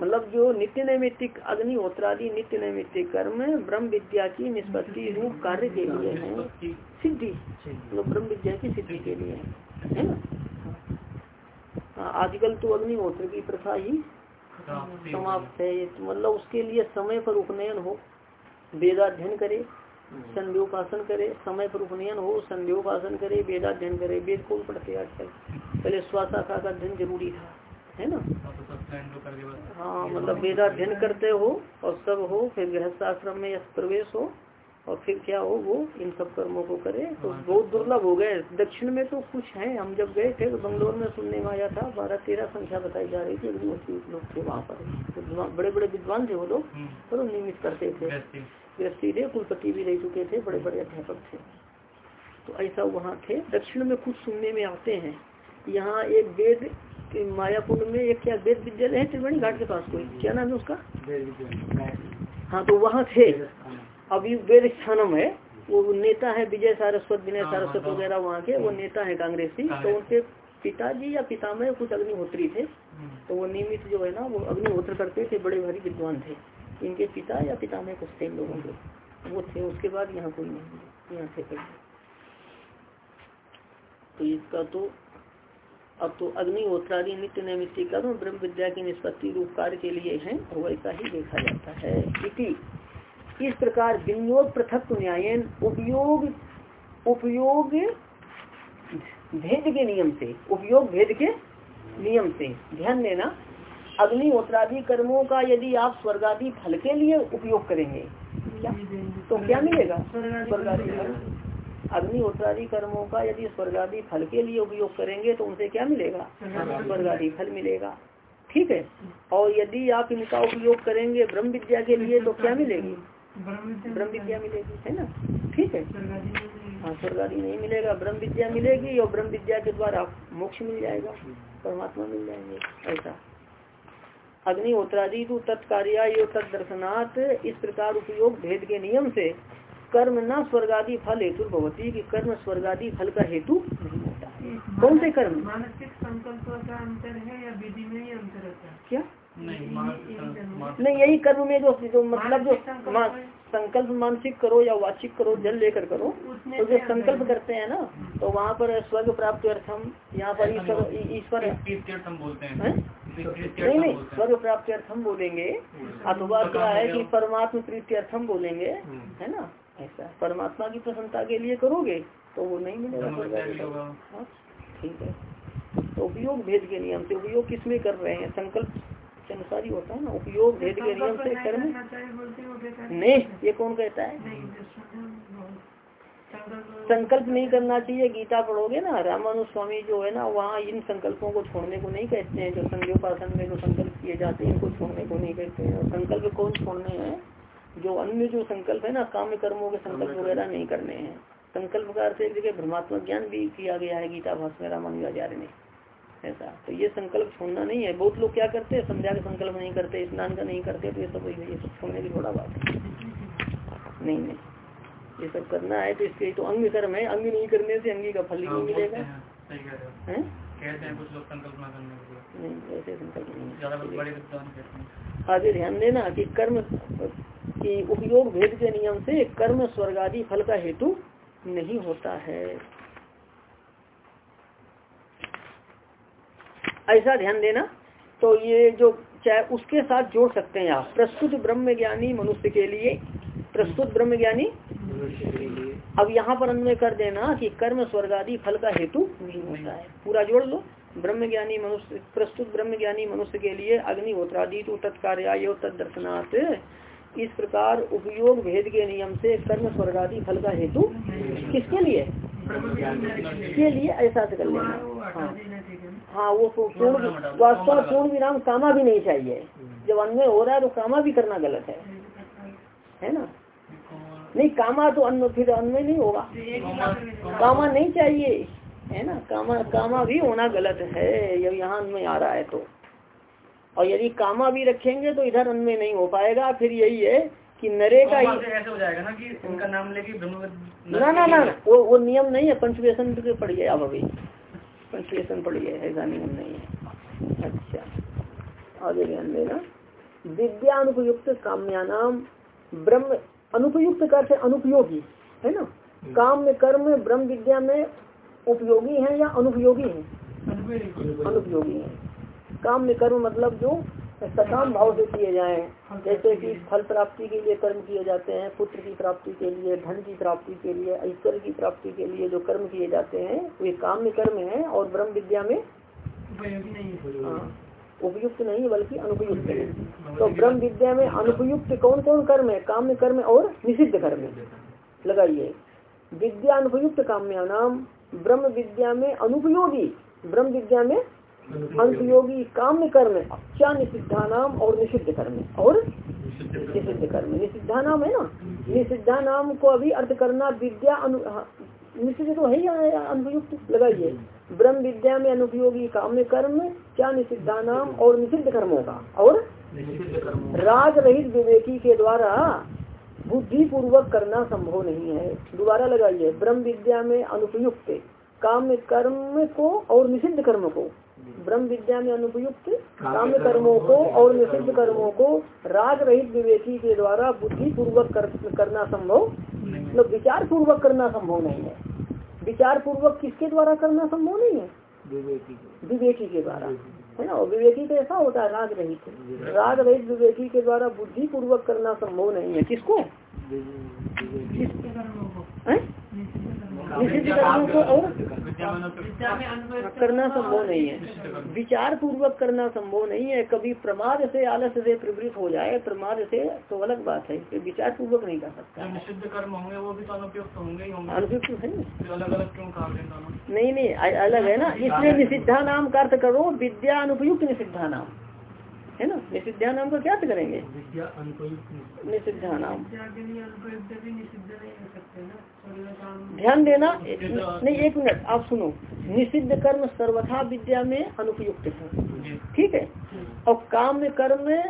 मतलब जो नित्य नैमित्तिक अग्निहोत्रादि नित्य नैमित्तिक कर्म ब्रह्म विद्या की निष्पत्ति रूप कार्य के लिए है। सिद्धि। मतलब ब्रह्म विद्या की सिद्धि के लिए है। है ना? हाँ, आजकल तो अग्निहोत्र की प्रथा ही समाप्ति है ये। तो मतलब उसके लिए समय पर उपनयन हो। वेदाध्ययन करे संध्योपासन करे समय पर उपनयन हो संध्योपासन करे वेदाध्यन करे वेद कौन पढ़ते आजकल? पहले स्वास्थ्य का अध्ययन ज़रूरी था है ना? अब तो हाँ मतलब वेदाध्ययन करते हो। और सब हो फिर गृहस्थ आश्रम में प्रवेश हो और फिर क्या हो वो इन सब कर्मों को करे तो बहुत दुर्लभ हो गए। दक्षिण में तो कुछ है हम जब गए थे तो बंगलोर में सुनने में आया था बारह तेरह संख्या बताई जा रही थी लोग थे वहाँ पर। विद्वान- बड़े बड़े विद्वान थे वो लोग हम्म, पर वो नियमित करते थे। गृहस्थी। थे कुलपति भी रह चुके थे बड़े बड़े अध्यापक थे। तो ऐसा वहाँ थे। दक्षिण में कुछ सुनने में आते हैं। यहाँ एक वेद मायापुर में एक क्या वेद विद्यालय है त्रिवेणी घाट के पास कोई? क्या नाम है उसका? हाँ तो वहाँ थे। अभी वेद स्थानम है वो नेता है विजय सारस्वत विनय हाँ, सारस्वत हाँ, वगैरह वहाँ के वो नेता है कांग्रेसी तो उनके पिताजी या पितामह कुछ अग्निहोत्री थे। हम्म, तो वो नियमित जो है ना वो अग्निहोत्र करते थे बड़े भारी विद्वान थे। इनके पिता या पिता में कुछ थे इन लोगों के। वो थे उसके बाद यहाँ कोई नहीं यहाँ थे पहले तो इसका तो अब तो अग्निहोत्रादि नित्य नैमित्तिक ब्रह्म विद्या की निष्पत्ति रूप कार्य के लिए है वैसा ही देखा जाता है। इति। इस प्रकार विनियोग पृथक न्यायन उपयोग उपयोग भेद के नियम से, उपयोग भेद के नियम से। ध्यान देना अग्निहोत्रादि कर्मों का यदि आप स्वर्गादि फल के लिए उपयोग करेंगे, क्या? तो क्या मिलेगा? स्वर्गादि फल। अग्निहोत्रादि कर्मों का यदि स्वर्गादि फल के लिए उपयोग करेंगे तो उनसे क्या मिलेगा? स्वर्गादि फल मिलेगा। ठीक है? और यदि आप इनका उपयोग करेंगे ब्रह्म विद्या के लिए तो क्या मिलेगी? ब्रह्म विद्या मिलेगी। है ना? ठीक है। हाँ स्वर्गादि नहीं मिलेगा ब्रह्म विद्या मिलेगी और ब्रह्म विद्या के द्वारा मोक्ष मिल जाएगा परमात्मा मिल जाएँगे ऐसा। अग्निहोत्रादि तो तत्कार्या तत्दर्शनात् इस प्रकार उपयोग भेद के नियम से कर्म न स्वर्गादि फल हेतु भवती कि कर्म स्वर्गादि फल का हेतु नहीं होता। कौन से कर्म? मानसिक संकल्प का अंतर है या विधि में ही अंतर होता है? क्या? नहीं यही कर्म में जो जो मतलब जो संकल्प मानसिक करो या वाचिक करो जल लेकर करो तो जो संकल्प करते हैं ना तो वहाँ पर स्वर्ग प्राप्ति अर्थम यहाँ पर ईश्वर ईश्वर बोलते? नहीं नहीं स्वर्ग प्राप्ति अर्थम बोलेंगे। अथवा क्या है कि परमात्मा प्रीति अर्थम बोलेंगे है ना? ऐसा। परमात्मा की प्रसन्नता के लिए करोगे तो वो नहीं मिलेगा। हाँ, ठीक है। तो उपयोग भेद के नियम से उपयोग किसमें कर रहे हैं? संकल्प के अनुसार ही होता है ना उपयोग भेद के नियम से कर्म। नहीं ये कौन कहता है? संकल्प नहीं करना चाहिए गीता पढ़ोगे ना रामानु स्वामी जो है ना वहाँ इन संकल्पों को छोड़ने को नहीं कहते हैं जो संध्योपासन में जो संकल्प किए जाते हैं इनको छोड़ने को नहीं कहते हैं। और संकल्प कौन छोड़ने हैं? जो अन्य जो संकल्प है ना काम कर्मों के संकल्प वगैरह नहीं करने हैं। संकल्प का अर्थ एक जगह भ्रमात्मक ज्ञान भी किया गया है गीता भाषण रामानुजाचार्य ने। ऐसा। तो ये संकल्प छोड़ना नहीं है। बहुत लोग क्या करते हैं? संध्या का संकल्प नहीं करते स्नान का नहीं करते तो ये सब ये सब छोड़ने की थोड़ा बात है। नहीं नहीं। ये सब करना है तो इसके तो अंग कर्म है। अंग नहीं करने से अंगी का फल ही नहीं मिलेगा। सही कह रहे हो। है? कहते कुछ लोग संकल्प ना करने नहीं ऐसे संकल्प आगे ध्यान देना कि कर्म की उपयोग भेद के नियम से कर्म स्वर्ग आदि फल का हेतु नहीं होता है। ऐसा ध्यान देना। तो ये जो चाहे उसके साथ जोड़ सकते हैं आप। प्रस्तुत ब्रह्म ज्ञानी मनुष्य के लिए प्रस्तुत ब्रह्म ज्ञानी अब यहाँ पर अन्वय कर देना कि कर्म स्वर्ग आदि फल का हेतु नहीं होता है। पूरा जोड़ लो। ब्रह्म ज्ञानी मनुष्य प्रस्तुत ब्रह्म ज्ञानी मनुष्य के लिए अग्निहोत्रादि तो तत्कार्य तदर्शनात् इस प्रकार उपयोग भेद के नियम से कर्म स्वर्गादि फल का हेतु। किसके लिए? के लिए ऐसा से कर लेना हाँ। हाँ वो पूर्ण वास्तव पूर्ण विराम कामा भी नहीं चाहिए। जब अन्वय हो रहा है तो कामा भी करना गलत है। है ना? नहीं, कामा तो अन्य फिर अन्वय नहीं होगा। कामा नहीं चाहिए। है ना? कामा कामा भी होना गलत है। जब यहाँ अन्वय आ रहा है तो। और यदि कामा भी रखेंगे तो इधर अन्वय नहीं हो पाएगा। फिर यही है कि नरे का ही ऐसे हो जाएगा ना कि इनका नाम लेके ब्रह्म ना ना ना वो वो नियम नहीं है पंचवेशन के पढ़िए आप अभी। पंचवेशन पढ़िए ऐसा नियम नहीं है। अच्छा आगे ध्यान देना। विद्या अनुपयुक्त काम्यानाम ब्रह्म अनुपयुक्त कर से अनुपयोगी है ना? काम में कर्म ब्रह्म विद्या में उपयोगी है या अनुपयोगी है? अनुपयोगी। है। काम में कर्म मतलब जो सकाम भाव से किए जाए। जैसे कि फल प्राप्ति के लिए कर्म किए जाते हैं पुत्र की प्राप्ति के लिए धन की प्राप्ति के लिए ईश्वर की प्राप्ति के लिए जो कर्म किए जाते हैं वे काम में कर्म है और ब्रह्म विद्या में हाँ, उपयुक्त नहीं बल्कि अनुपयुक्त है। तो ब्रह्म विद्या में अनुपयुक्त कौन कौन कर्म है? काम में कर्म और निषिद्ध कर्म लगाइए। विद्या अनुपयुक्त काम्या नाम ब्रह्म विद्या में अनुपयोगी ब्रह्म विद्या में अनुपयोगी काम कर्म क्या निषिद्धा नाम और निषिद्ध कर्म? और? निषिद्ध कर्म। निषिद्धा नाम है ना? निषिद्धा नाम को अभी अर्थ करना विद्या अनु हाँ, निषिद्ध तो है ही अनुपयुक्त लगाइए। ब्रह्म विद्या में अनुपयोगी काम कर्म क्या निषिद्धा नाम और निषिद्ध कर्मों का? और? राग रहित विवेकी के द्वारा बुद्धि पूर्वक करना संभव नहीं है। दोबारा लगाइए। ब्रह्म विद्या में अनुपयुक्त काम कर्म को और निषिद्ध कर्म को। ब्रह्म विद्या में अनुपयुक्त काम कर्मों को और निषिद्ध कर्मों को राग रहित विवेकी के द्वारा बुद्धि पूर्वक कर, करना संभव मतलब विचार पूर्वक करना संभव नहीं है। विचार पूर्वक किसके द्वारा करना संभव नहीं है? विवेकी के। द्वारा। है ना? और विवेकी तो ऐसा होता है राग रहित। राग रहित विवेकी के द्वारा बुद्धि पूर्वक करना संभव नहीं है। किसको? निषिद्ध कर्मों को और में अनुपयुक्त करना संभव नहीं है। विचार पूर्वक करना संभव नहीं है। कभी प्रमाद से आलस से प्रवृत्त हो जाए प्रमाद से तो अलग बात है। विचार पूर्वक नहीं कर सकता। निषिद्ध कर्म होंगे वो भी तो अनुपयुक्त होंगे अनुपयुक्त है अलग अलग क्यों नहीं नहीं अलग है ना। इसलिए निषिद्धा नाम का अर्थ करो विद्या अनुपयुक्त निषिद्धा नाम। है ना? निषिद्धा नाम का क्या अर्थ करेंगे निषिद्धा नाम। विद्या के लिए अनुपयुक्त भी निषिद्ध नहीं हो सकते ना? स्वर्ग काम ध्यान देना नहीं एक मिनट आप सुनो। निषिद्ध कर्म सर्वथा विद्या में अनुपयुक्त है। ठीक है? और काम कर्म में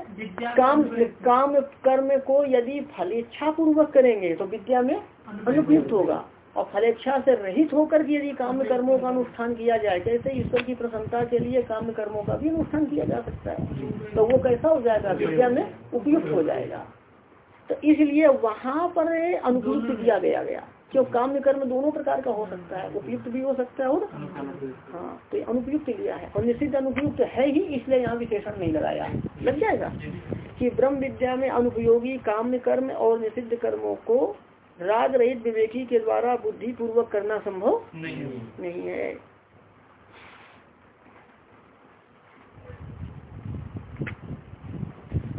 काम काम कर्म को यदि फल इच्छा पूर्वक करेंगे तो विद्या में अनुपयुक्त होगा। और फलेच्छा से रहित होकर के यदि काम कर्मों का अनुष्ठान किया जाए जैसे ईश्वर की प्रसन्नता के लिए काम कर्मों का भी अनुष्ठान किया जा सकता है? तो वो कैसा हो जाएगा? विद्या में उपयुक्त हो जाएगा। तो इसलिए वहाँ पर अनुपयुक्त दिया गया गया। क्यों? काम कर्म दोनों प्रकार का हो सकता है। उपयुक्त भी हो सकता है और हाँ तो अनुपयुक्त लिया है। और निषिद्ध अनुपयुक्त है ही इसलिए यहाँ विशेषण नहीं लगाया। लग जाएगा? कि ब्रह्म विद्या में अनुपयोगी काम कर्म और निषिद्ध कर्मों को राग रहित विवेकी के द्वारा बुद्धि पूर्वक करना संभव नहीं है। नहीं है।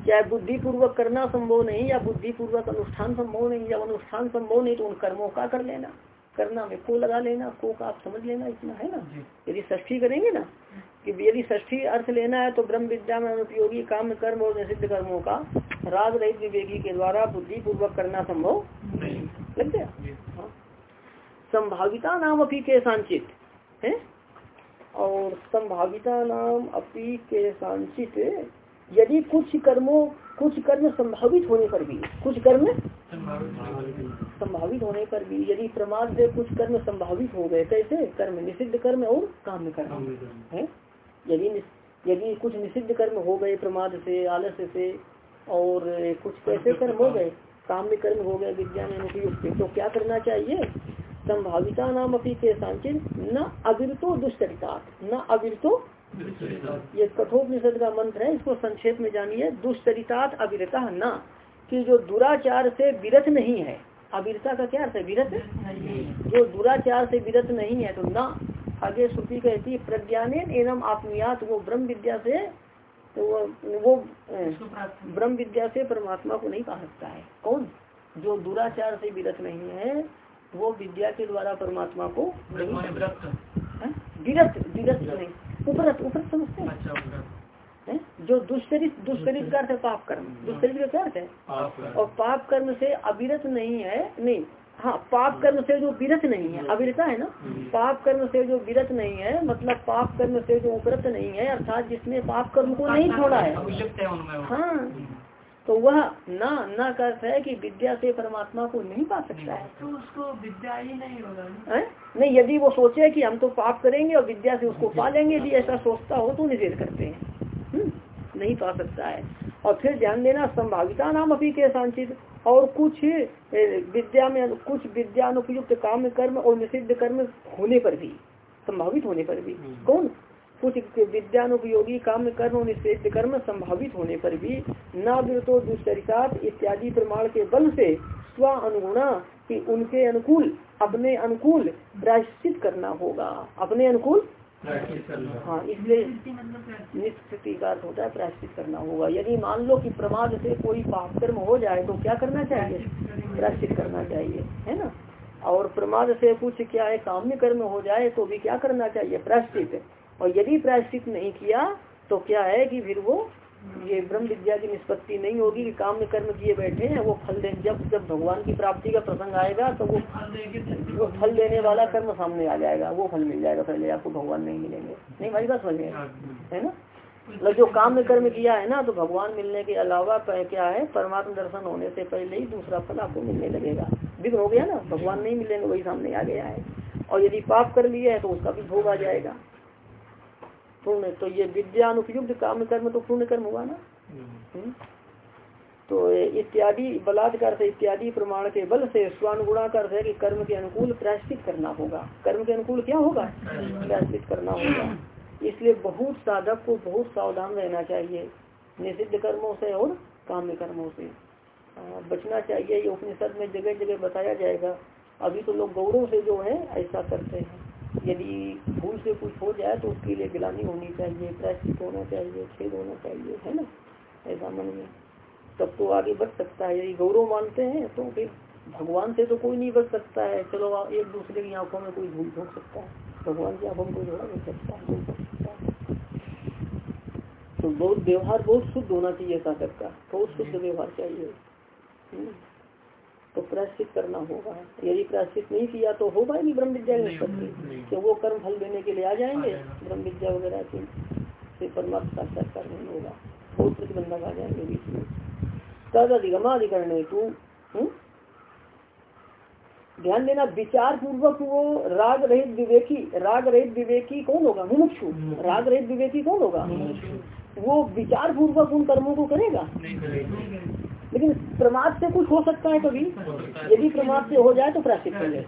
क्या बुद्धि पूर्वक करना संभव नहीं या बुद्धि पूर्वक अनुष्ठान संभव नहीं जब अनुष्ठान संभव नहीं तो उन कर्मों का कर लेना करना में को लगा लेना को का आप समझ लेना इतना है ना? यदि ष्ठी करेंगे ना कि यदि ष्ठी अर्थ लेना है तो ब्रह्म विद्या में अनुपयोगी काम कर्म और निषिद्ध कर्मों का राग रहित विवेकी के द्वारा बुद्धि पूर्वक करना संभव नहीं। लग गया। संभाविता नाम अपी के सांचित है? और संभाविता नाम अपी के सांचित यदि कुछ कर्मों, कुछ कर्म संभावित होने पर भी, कुछ कर्म संभावित होने पर भी, यदि प्रमाद से कुछ कर्म संभावित हो गए, कैसे? कर्म निषिद्ध कर्म और काम्य कर्म, है? यदि यदि कुछ निषिद्ध कर्म हो गए प्रमाद से आलस्य से, और कुछ कैसे कर्म हो गए? काम्य कर्म हो गए विज्ञान अनुपयुक्त तो क्या करना चाहिए? संभाविता नाम अपनी के सांचित न अविरतो दुष्चरिता न अविरतो ये कठोपनिषद का मंत्र है इसको संक्षेप में जानिए। दुष्चरितात अविरता न। कि जो दुराचार से विरत नहीं है। अविरता का क्या अर्थ है? विरत? जो दुराचार से विरत नहीं है तो न। आगे श्रुति कहती है प्रज्ञान एवं आत्मीयात वो ब्रह्म विद्या से तो वो ब्रह्म विद्या से परमात्मा को नहीं पा सकता है। कौन? जो दुराचार से विरत नहीं है वो विद्या के द्वारा परमात्मा को व्रत हैं? विरत विरत नहीं। उपरत उपरत समझते हैं। अच्छा जो दुष्चरित दुष्चरित का अर्थ है पाप कर्म। दुष्चरित का अर्थ है? और पाप कर्म से अविरत नहीं है नहीं। हाँ पाप कर्म से जो विरत नहीं है। अविरता है ना? पाप कर्म से जो विरत नहीं है मतलब पाप कर्म से जो उपरत नहीं है अर्थात जिसने पाप कर्म को नहीं छोड़ा है। है तो वह ना ना का अर्थ है कि विद्या से परमात्मा को नहीं पा सकता है। तो उसको विद्या ही नहीं होगा हैं? नहीं यदि वो सोचे कि हम तो पाप करेंगे और विद्या से उसको पा लेंगे यदि ऐसा सोचता हो तो निषेध करते हैं। हम्म? नहीं पा सकता है। और फिर ध्यान देना संभाविता नाम अभी के सांचित। और कुछ विद्या में कुछ विद्यानुपयुक्त काम कर्म और निषिद्ध कर्म होने पर भी संभावित होने पर भी कौन? कुछ विद्यानुपयोगी काम कर्म और निषिद्ध कर्म संभावित होने पर भी न विरतो दुष्चरितात इत्यादि प्रमाण के बल से स्व अनुगुणा कि उनके अनुकूल अपने अनुकूल प्रायश्चित करना होगा। अपने अनुकूल हाँ इसलिए निष्कृति का अर्थ होता है प्रायश्चित करना होगा। यदि मान लो कि प्रमाद से कोई पाप कर्म हो जाए तो क्या करना चाहिए? प्रायश्चित करना चाहिए, है ना? और प्रमाद से कुछ क्या है, काम्य कर्म हो जाए तो भी क्या करना चाहिए? प्रायश्चित और यदि प्रायश्चित नहीं किया तो क्या है कि फिर वो ये ब्रह्म विद्या की निष्पत्ति नहीं होगी कि काम्य कर्म किए बैठे हैं, वो फल दे। जब जब भगवान की प्राप्ति का प्रसंग आएगा तो वो वो फल देने वाला कर्म सामने आ जाएगा। वो फल मिल जाएगा, पहले आपको भगवान नहीं मिलेंगे। नहीं भाई बात समझ है। ना? मतलब जो काम में कर्म किया है ना तो भगवान मिलने के अलावा क्या है? परमात्मा दर्शन होने से पहले ही दूसरा फल आपको मिलने लगेगा। विघ्न हो गया ना? भगवान नहीं मिलेंगे, वही सामने आ गया है। और यदि पाप कर लिया है तो उसका भी भोग आ जाएगा। पूर्ण तो ये विद्या अनुपयुक्त काम कर्म तो पूर्ण कर्म हुआ ना? हम्म? तो इत्यादि बलात्कार से इत्यादि प्रमाण के बल से स्वानुगुणा कर है कि कर्म के अनुकूल प्रायश्चित करना होगा। कर्म के अनुकूल क्या होगा? प्रायश्चित करना होगा। इसलिए बहुत साधक को बहुत सावधान रहना चाहिए निषिद्ध कर्मों से और काम्य कर्मों से। बचना चाहिए ये उपनिषद में जगह जगह बताया जाएगा। अभी तो लोग गौरव से जो है ऐसा करते हैं। यदि भूल से कुछ हो जाए तो उसके लिए गिलानी होनी चाहिए, प्रायश्चित होना चाहिए छेद होना चाहिए, है ना? ऐसा मन में। तब तो आगे बढ़ सकता है। यदि गौरव मानते हैं तो फिर भगवान से तो कोई नहीं बच सकता है। चलो एक दूसरे की आँखों में कोई धूल झोंक सकता है। भगवान की आँखों में कोई थोड़ा बच सकता है। तो बहुत व्यवहार बहुत शुद्ध होना चाहिए साधक का। बहुत शुद्ध व्यवहार चाहिए। तो प्रायश्चित करना होगा। यदि प्रायश्चित नहीं किया तो होगा नहीं ब्रह्म विद्या की निष्पत्ति कि वो कर्म फल देने के लिए आ जाएँगे ब्रह्म विद्या वगैरह की। फिर परमात्मा साक्षात्कार नहीं होगा। बहुत प्रतिबंधक आ जाएँगे बीच में। तद अधिगमाधिकरण तू ध्यान देना विचार पूर्वक वो राग रहित विवेकी राग रहित विवेकी कौन होगा? मुमुक्षु। राग रहित विवेकी कौन होगा? वो विचार पूर्वक उन कर्मों को करेगा? नहीं करेगा। लेकिन प्रमाद से कुछ हो सकता है कभी। यदि प्रमाद से हो जाए तो प्रायश्चित कर ले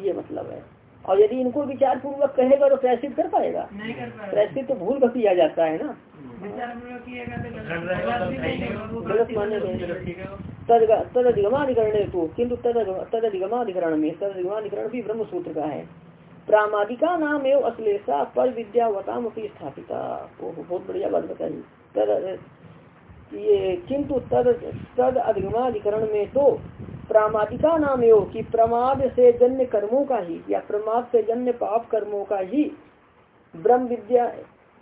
ये मतलब है। और यदि इनको विचार पूर्वक कहेगा तो प्रायश्चित कर पाएगा। नहीं प्रायश्चित तो भूल कर किया जाता है ना। तो गलत। तो माने है। तद तद अधिगमाधिकरण तो किन्तु तद अधिगमाधिकरण में तद अधिगमाधिकरण भी ब्रह्म सूत्र का है। प्रामादिका नाम एवं अश्लेषा पर विद्यावताम अपनी स्थापिता बहुत बढ़िया बात बताई। तद ये किंतु तद तद अधिगमाधिकरण में तो प्रामादिका नाम एवं कि प्रमाद से जन्य कर्मों का ही या प्रमाद से जन्य पाप कर्मों का ही ब्रह्म विद्या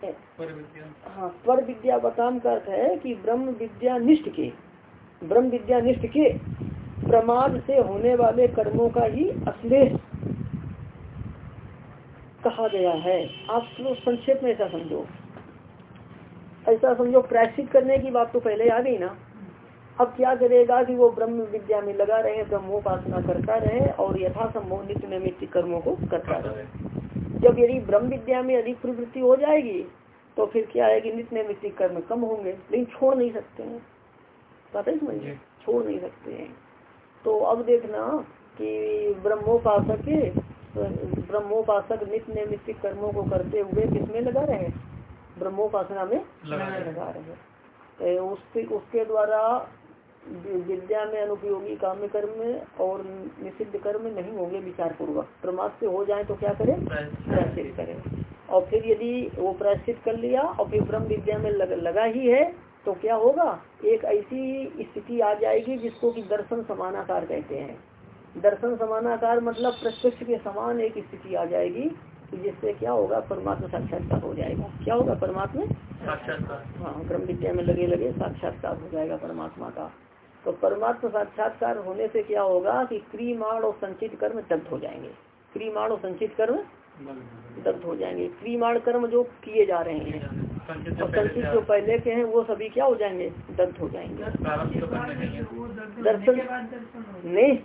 पर विद्या हाँ पर विद्या बताम का अर्थ है कि ब्रह्म विद्या निष्ठ के ब्रह्म विद्या निष्ठ के प्रमाद से होने वाले कर्मों का ही अश्लेष कहा गया है। आप लोग संक्षेप में ऐसा समझो। ऐसा समझो प्रायश्चित करने की बात तो पहले आ गई ना। अब क्या करेगा कि वो ब्रह्म विद्या में लगा रहे ब्रह्मोपासना करता रहे और यथासंभव नित्य नैमित्तिक कर्मों को करता रहे। जब यदि ब्रह्म विद्या में अधिक प्रवृत्ति हो जाएगी तो फिर क्या है कि नित्य नैमित्तिक कर्म कम होंगे। लेकिन छोड़ नहीं सकते हैं। पता ही समझिए छोड़ नहीं सकते हैं। तो अब देखना कि ब्रह्मोपासक ब्रह्मोपासक नित्य नैमित्तिक कर्मों को करते हुए किसमें लगा रहे ब्रह्मोपासना में लगा रहे। रहे तो उसके उसके द्वारा विद्या में अनुपयोगी काम कर्म में और निषिद्ध कर्म नहीं होंगे विचार पूर्वक प्रमाद से हो जाए तो क्या करें? प्रायश्चित करें। और फिर यदि वो प्रायश्चित कर लिया और फिर ब्रह्म विद्या में लग, लगा ही है तो क्या होगा? एक ऐसी स्थिति आ जाएगी जिसको कि दर्शन समानाकार कहते हैं। दर्शन समानाकार मतलब प्रत्यक्ष के समान एक स्थिति आ जाएगी कि जिससे क्या होगा परमात्मा साक्षात्कार हो जाएगा। क्या होगा परमात्मा? साक्षात्कार। हाँ ब्रह्म विद्या में लगे लगे साक्षात्कार हो जाएगा परमात्मा का। तो परमात्मा साक्षात्कार होने से क्या होगा कि क्रीमाण और संचित कर्म दग्ध हो जाएँगे। क्रीमाण और संचित कर्म दग्ध हो जाएँगे। क्रीमाण कर्म जो किए जा रहे हैं और संचित जो पहले के हैं वो सभी क्या हो जाएँगे? दग्ध हो जाएँगे। तो दर्शन। नहीं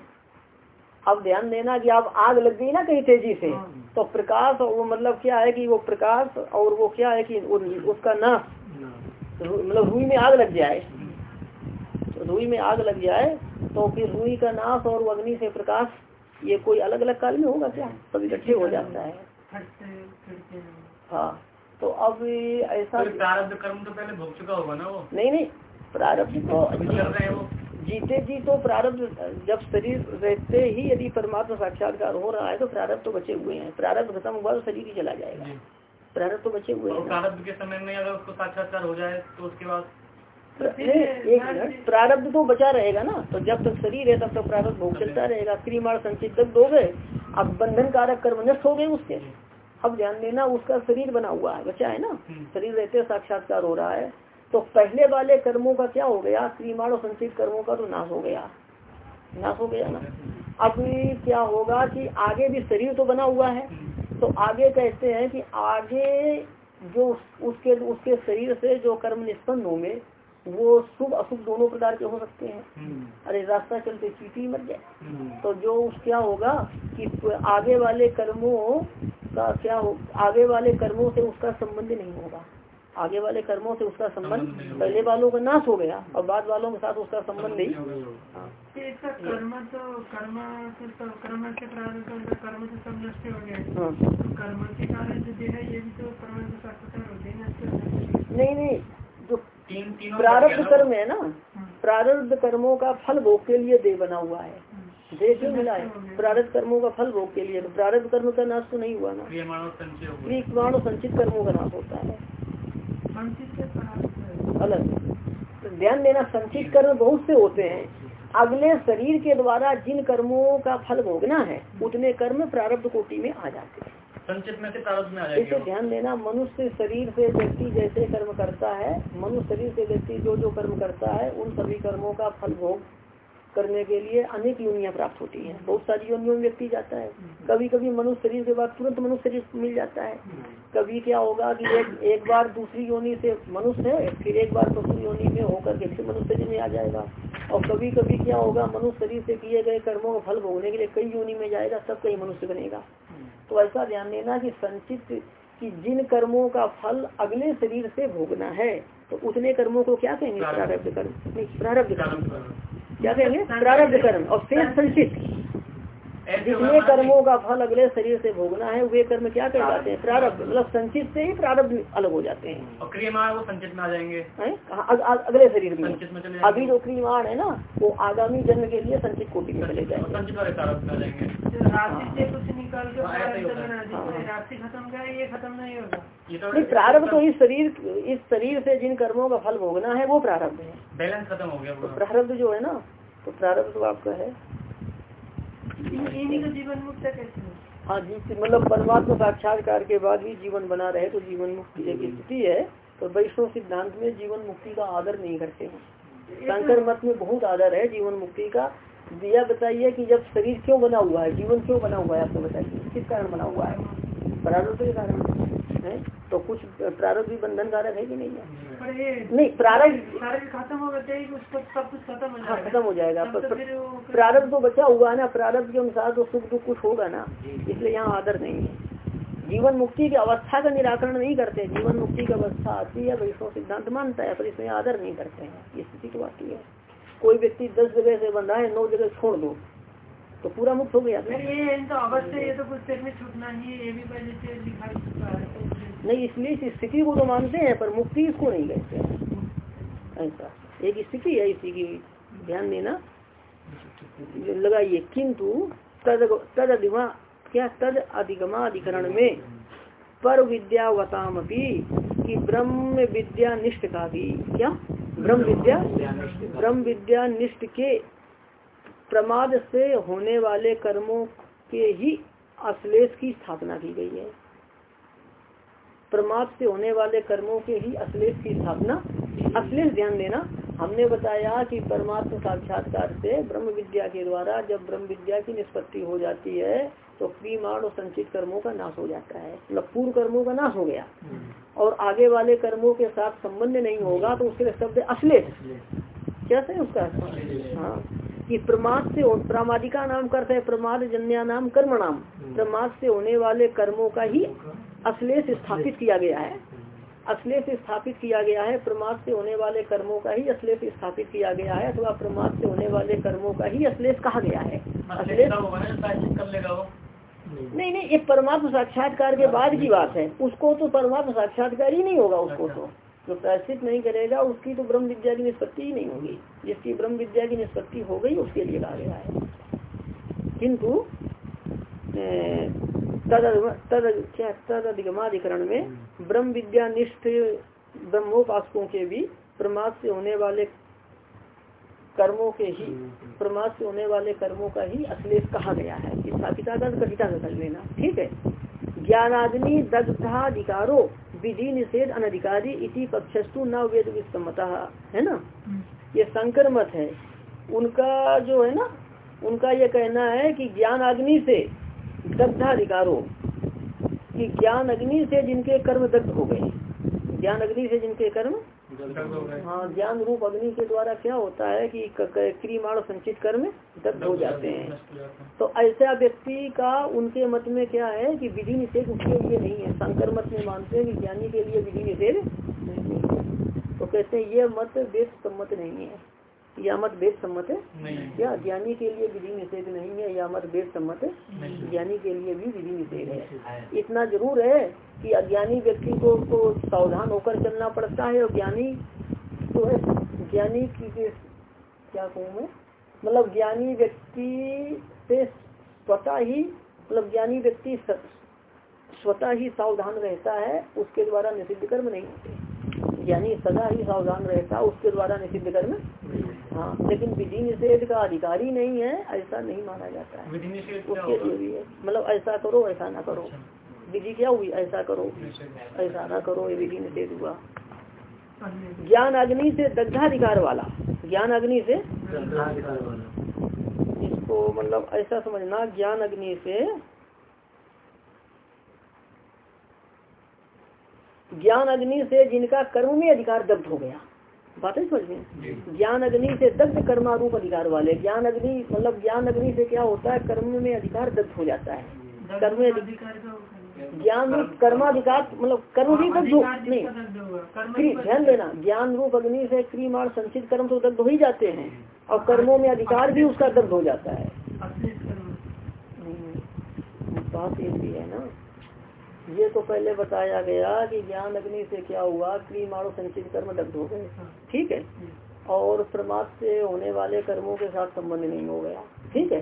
अब ध्यान देना कि आप आग लग गई ना कहीं तेज़ी से हाँ। तो प्रकाश और वो मतलब क्या है कि वो प्रकाश और वो क्या है कि उसका नाश रू- मतलब रुई में आग लग जाए। तो रुई में आग लग जाए तो फिर रुई का नाश और अग्नि से प्रकाश ये कोई अलग अलग काल में होगा क्या? सब इकट्ठे हो जाता है। फटते फिरते हैं। हाँ तो अब ऐसा तो प्रारब्ध कर्म तो पहले भोग चुका होगा ना वो? नहीं नहीं प्रारब्ध तो हैं जीते जी तो प्रारब्ध जब शरीर रहते ही यदि परमात्मा साक्षात्कार हो रहा है तो प्रारब्ध तो बचे हुए हैं। प्रारब्ध खत्म हुआ तो शरीर ही चला जाएगा। प्रारब्ध तो बचे हुए और हैं। प्रारब्ध के समय में अगर उसको साक्षात्कार हो जाए तो उसके बाद एक मिनट। प्रारब्ध तो बचा रहेगा ना। तो जब तक शरीर है तब तक प्रारब्ध भोग चलता रहेगा। क्रीमाण संचित तक दो गए अब बंधन कारक कर्म नष्ट हो गए उसके। अब ध्यान देना उसका शरीर बना हुआ है बचा है ना। हम्म। शरीर रहते साक्षात्कार हो रहा है। तो पहले वाले कर्मों का क्या हो गया? क्रीमाण और संचित कर्मों का तो नाश हो गया। नाश हो गया ना? अब क्या होगा कि आगे भी शरीर तो बना हुआ है तो आगे कहते हैं कि आगे जो उसके उसके शरीर से जो कर्म निष्पन्न होंगे वो शुभ अशुभ दोनों प्रकार के हो सकते हैं। हम्म, अरे रास्ता चलते चीटी मर जाए। हम्म, तो जो उस क्या होगा कि आगे वाले कर्मों का क्या हो आगे वाले कर्मों से उसका संबंध नहीं होगा। आगे वाले कर्मों से उसका संबंध। पहले वालों का नाश हो गया और बाद वालों के साथ उसका संबंध नहीं। हाँ। तो इसका कर्म तो कर्म तो कर्म से है, कर्म से सब हो गए हाँ। तो कर्म के कारण जो है ये भी तो परमात्मा साक्षात्कार होते ही नष्ट हो जाते नहीं नहीं जो प्रारब्ध कर्म है ना प्रारब्ध कर्मों का फल भोग के लिए देह बना हुआ है। देह क्यों मिला है? प्रारब्ध कर्मों का फल भोग के लिए तो प्रारब्ध कर्म का नाश तो नहीं हुआ ना। क्रियमाण हो संचित कर्मों का नाश होता है संचित से प्रारब्ध है। अलग। तो ध्यान देना संचित कर्म बहुत से होते हैं। अगले शरीर के द्वारा जिन कर्मों का फल भोगना है उतने कर्म प्रारब्ध कोटि में आ जाते हैं। संचित में से प्रारब्ध में आ जाएँगे वो। ध्यान देना मनुष्य शरीर से व्यक्ति जैसे कर्म करता है मनुष्य शरीर से व्यक्ति जो जो कर्म करता है उन सभी कर्मों का फल भोग करने के लिए अनेक योनियाँ प्राप्त होती हैं। बहुत सारी योनियों में व्यक्ति जाता है। कभी कभी मनुष्य शरीर के बाद तुरंत मनुष्य शरीर मिल जाता है। कभी क्या होगा कि एक एक बार दूसरी योनि से मनुष्य है फिर एक बार पशु योनि में होकर के फिर मनुष्य शरीर में आ जाएगा। और कभी कभी क्या होगा मनुष्य शरीर से किए गए कर्मों का फल भोगने के लिए कई योनि में जाएगा सब कहीं मनुष्य बनेगा। तो ऐसा ध्यान देना कि संचित कि जिन कर्मों का फल अगले शरीर से भोगना है तो उतने कर्मों को क्या कहेंगे? प्रारब्ध कर्म। नहीं प्रारब्ध कर्म। क्या कहेंगे? प्रारब्ध कर्म। और शेष संचित। जितने कर्मों का फल अगले शरीर से भोगना है वे कर्म क्या कर जाते हैं? प्रारब्ध। मतलब संचित से ही प्रारब्ध अलग हो जाते हैं। और क्रियमाण वो संचित में आ जाएँगे। हैं? कहाँ? अग, अग, अगले शरीर में। में चले अभी जो क्रियमाण है ना वो आगामी जन्म के लिए संचित कोटि में चले जाएँगे। संचित वाले प्रारब्ध में जाएँगे। से कुछ निकाल के हाँ, ही खत्म खत्म नहीं होगा। ये तो प्रारब्ध तो इस शरीर इस शरीर से जिन कर्मों का फल भोगना है वो प्रारब्ध है। बैलेंस खत्म हो गया तो प्रारब्ध जो है ना तो प्रारब्ध तो आपका है। हो जी मतलब परमात्मा साक्षात्कार के बाद भी जीवन बना रहे तो जीवन मुक्ति एक स्थिति है तो वैष्णव सिद्धांत में जीवन मुक्ति का आदर नहीं करते हैं। शंकर मत में बहुत आदर है जीवन मुक्ति का। दिया बताइए कि जब शरीर क्यों बना हुआ है, जीवन क्यों बना हुआ है आपको बताइए, किस कारण बना हुआ है? प्रारब्ध के कारण है? तो कुछ प्रारब्ध भी बंधन कारक है कि नहीं है? नहीं प्रारब्ध खत्म हो हो जाएगा। खत्म हो जाएगा। तो प्रारब्ध तो बचा हुआ है ना। प्रारब्ध के अनुसार तो सुख दुख कुछ होगा ना। इसलिए यहाँ आदर नहीं है। जीवन मुक्ति की अवस्था का निराकरण नहीं करते। जीवन मुक्ति की अवस्था आती है वैष्णव सिद्धांत मानता है पर इसमें आदर नहीं करते हैं। ये स्थिति तो आती है। कोई व्यक्ति दस जगह से बंधा है नौ जगह छोड़ दो। तो पूरा मुक्त हो गया फिर ये इनको अवश्य ये तो कुछ देर में छूटना ये भी पहले से लिखा चुका नहीं इसलिए इस स्थिति को तो मानते हैं पर मुक्ति इसको नहीं कहते ऐसा। एक स्थिति है इसी की ध्यान देना। लगाइए किंतु तद तद अधिमा क्या? तद अधिगमा अधिकरण में पर विद्यावताम भी कि ब्रह्म विद्या निष्ठ का भी क्या? ब्रह्म विद्या ब्रह्म विद्या निष्ठ के प्रमाद से होने वाले कर्मों के ही अश्लेष की स्थापना की गई है। प्रमाद से होने वाले कर्मों के ही अश्लेष की स्थापना। अश्लेष ध्यान देना। हमने बताया कि परमात्म साक्षात्कार से ब्रह्म विद्या के द्वारा जब ब्रह्म विद्या की निष्पत्ति हो जाती है तो क्रीमाण और संचित कर्मों का नाश हो जाता है। मतलब पूर्व कर्मों का नाश हो गया। और आगे वाले कर्मों के साथ संबंध नहीं होगा तो उसके लिए शब्द अश्लेष। क्या है उसका? हाँ। कि प्रमाद से हो- प्रामादिका नाम करते हैं प्रमाद जन्या नाम कर्म नाम प्रमाद से होने वाले कर्मों का ही अश्लेष स्थापित किया गया है। अश्लेष स्थापित किया गया है प्रमाद से होने वाले कर्मों का ही अश्लेष स्थापित किया गया है अथवा प्रमाद से होने वाले कर्मों का ही अश्लेष कहा गया है। अश्लेष नहीं। नहीं ये परमात्मा साक्षात्कार के बाद की बात है। उसको तो परमात्मा साक्षात्कार ही नहीं होगा उसको तो। जो प्रायश्चित नहीं करेगा, उसकी तो ब्रह्म विद्या की निष्पत्ति ही नहीं होगी। जिसकी ब्रह्म विद्या की निष्पत्ति हो गई, उसके लिए कहा गया है। किंतु तद तद अधिगमाधिकरण में ब्रह्म विद्या निष्ठ ब्रह्मोपासकों के भी प्रमाद से होने वाले कर्मों के ही प्रमाद से होने वाले कर्मों का ही अश्लेष कहा गया है। स्थापिता का का कर लेना ठीक है? ज्ञानाग्नि दग्धाधिकारो विधि निषेध अनधिकारी इसी पक्षस्तु न वेद विसम्मता है ना? ये शंकर मत है। उनका जो है ना उनका ये कहना है कि ज्ञान अग्नि से दग्धाधिकारो कि ज्ञान अग्नि से जिनके कर्म दग्ध हो गए। ज्ञान अग्नि से जिनके कर्म हाँ ज्ञान रूप अग्नि के द्वारा क्या होता है कि क्रीमाण संचित कर्म दग्ध हो जाते हैं। तो ऐसा व्यक्ति का उनके मत में क्या है कि विधि निषेध उसके लिए नहीं है। शंकर मत में मानते हैं कि ज्ञानी के लिए विधि निषेध नहीं तो कहते हैं ये मत वेद सम्मत नहीं है। यह मत वेद सम्मत है क्या ज्ञानी के लिए विधि निषेध नहीं है या मत वेद सम्मत है ज्ञानी के लिए भी विधि निषेध है। इतना ज़रूर है कि अज्ञानी व्यक्ति को तो सावधान होकर चलना पड़ता है और ज्ञानी तो है। ज्ञानी की क्या कहूँ मैं? मतलब ज्ञानी व्यक्ति से स्वतः ही मतलब ज्ञानी व्यक्ति स्वतः ही सावधान रहता है उसके द्वारा निषिद्ध कर्म नहीं होते। ज्ञानी सदा ही सावधान रहता है उसके द्वारा निषिद्ध कर्म हाँ लेकिन विधि निषेध का अधिकारी नहीं है ऐसा नहीं माना जाता है। विधि निषेध क्या उसके लिए भी है। मतलब ऐसा करो ऐसा ना करो। विधि क्या हुई? ऐसा करो। ऐसा ना करो ये विधि निषेध हुआ। ज्ञान अग्नि से दग्धाधिकार वाला। ज्ञान अग्नि से? इसको मतलब ऐसा समझना ज्ञान अग्नि से ज्ञान अग्नि से जिनका कर्म में अधिकार दग्ध हो गया। बात है समझ में? ज्ञान अग्नि से दग्ध कर्मारूप अधिकार वाले। ज्ञान अग्नि मतलब ज्ञान अग्नि से क्या होता है? कर्म में अधिकार दग्ध हो जाता है। कर्म में अधिकार है। ज्ञान रूप कर्माधिकार मतलब कर्म भी दग्ध हो नहीं। कर्म ध्यान देना। ज्ञान रूप अग्नि से क्रियमाण संचित कर्म तो दग्ध हो ही जाते हैं। और कर्मों में अधिकार भी उसका दग्ध हो जाता है। कर्म। हम्म, बात ये भी है ना। ये तो पहले बताया गया कि ज्ञान अग्नि से क्या हुआ? क्रियमाण संचित कर्म दग्ध हो गए। ठीक है? और प्रमाद से होने वाले कर्मों के साथ संबंध नहीं हो गया। ठीक है?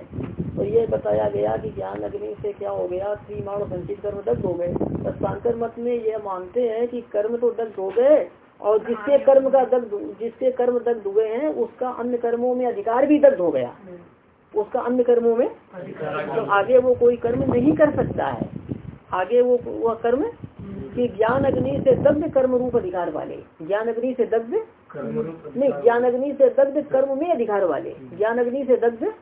तो ये बताया गया कि ज्ञान अग्नि से क्या हो गया? त्रिमाण संचित कर्म दग्ध हो गए। तो शांकर मत में यह मानते हैं कि कर्म तो दग्ध हो गए और जिसके कर्म का दग्ध जिसके कर्म दग्ध हुए हैं उसका अन्य कर्मों में अधिकार भी दग्ध हो गया। उसका अन्य कर्मों में तो आगे वो कोई कर्म नहीं कर सकता है। आगे वो वह कर्म कि ज्ञान अग्नि से दग्ध कर्म रूप अधिकार वाले। ज्ञान अग्नि से दग्ध? नहीं ज्ञान अग्नि से दग्ध कर्म में अधिकार वाले। ज्ञान अग्नि से दग्ध?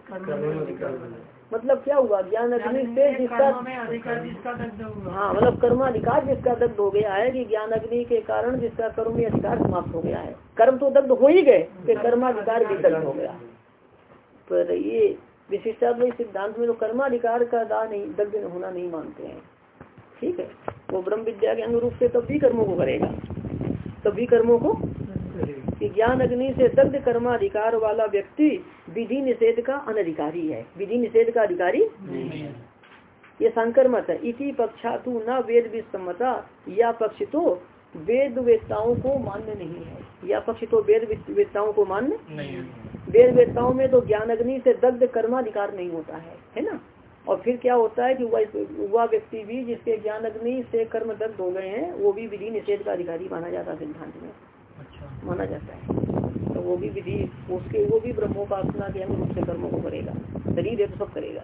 मतलब क्या हुआ? ज्ञान अग्नि से जिसका कर्म में अधिकार जिसका दग्ध हुआ। हाँ मतलब कर्माधिकार जिसका दग्ध हो गया है कि ज्ञान अग्नि के कारण जिसका कर्म में अधिकार समाप्त हो गया है। कर्म तो दग्ध हो ही गए कि कर्माधिकार भी दग्ध हो गया। पर ये विशिष्टाद्वैत सिद्धांत में तो कर्माधिकार का दाह नहीं दग्ध होना नहीं मानते हैं। ठीक है? वो ब्रह्म विद्या के अनुरूप से तब भी कर्मों को करेगा। तभी कर्मों को कि ज्ञान अग्नि से दग्ध कर्माधिकार वाला व्यक्ति विधि निषेध का अनधिकारी है। विधि निषेध का अधिकारी ये संकर मत है। इसी पक्षा तू न वेद विसम्मता। या पक्ष तो वेद वेदताओं को मान्य नहीं है। या पक्ष तो वेद वेदताओं को मान्य नहीं वेद वेदताओं में तो ज्ञान अग्नि से दग्ध कर्माधिकार नहीं होता है। है ना? और फिर क्या होता है कि वह व्यक्ति भी जिसके ज्ञान अग्नि से कर्म दग्ध हो गए हैं वो भी विधि निषेध का अधिकारी माना जाता है सिद्धांत में। अच्छा। माना जाता है। तो वो भी विधि उसके वो भी ब्रह्मोपासना के अनुरूप से कर्मों को करेगा शरीर है तो सब करेगा।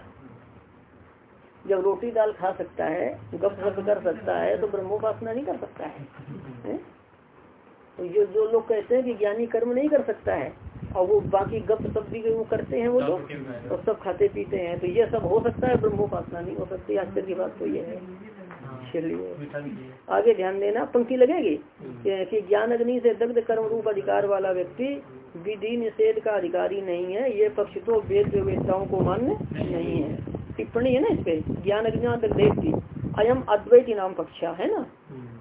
जब रोटी दाल खा सकता है गप सप कर सकता है तो ब्रह्मोपासना नहीं कर सकता है, है? तो जो जो लोग कहते हैं कि ज्ञानी कर्म नहीं कर सकता है और वो बाकी गप सप भी वो करते हैं वो लोग और सब खाते पीते हैं। तो ये सब हो सकता है ब्रह्मोपासना नहीं हो सकती। आश्चर्य की बात तो ये है। चलिए। भी चाहिए। आगे ध्यान देना। पंक्ति लगेगी? कि- कि ज्ञान अग्नि से दग्ध कर्म रूप अधिकार वाला व्यक्ति विधि निषेध का अधिकारी नहीं है। ये पक्ष तो वेद वेदताओं को मान्य नहीं है। टिप्पणी है ना इस पे? ज्ञान अज्ञान दग्धेव की। अयम अद्वैती नाम पक्षा है ना?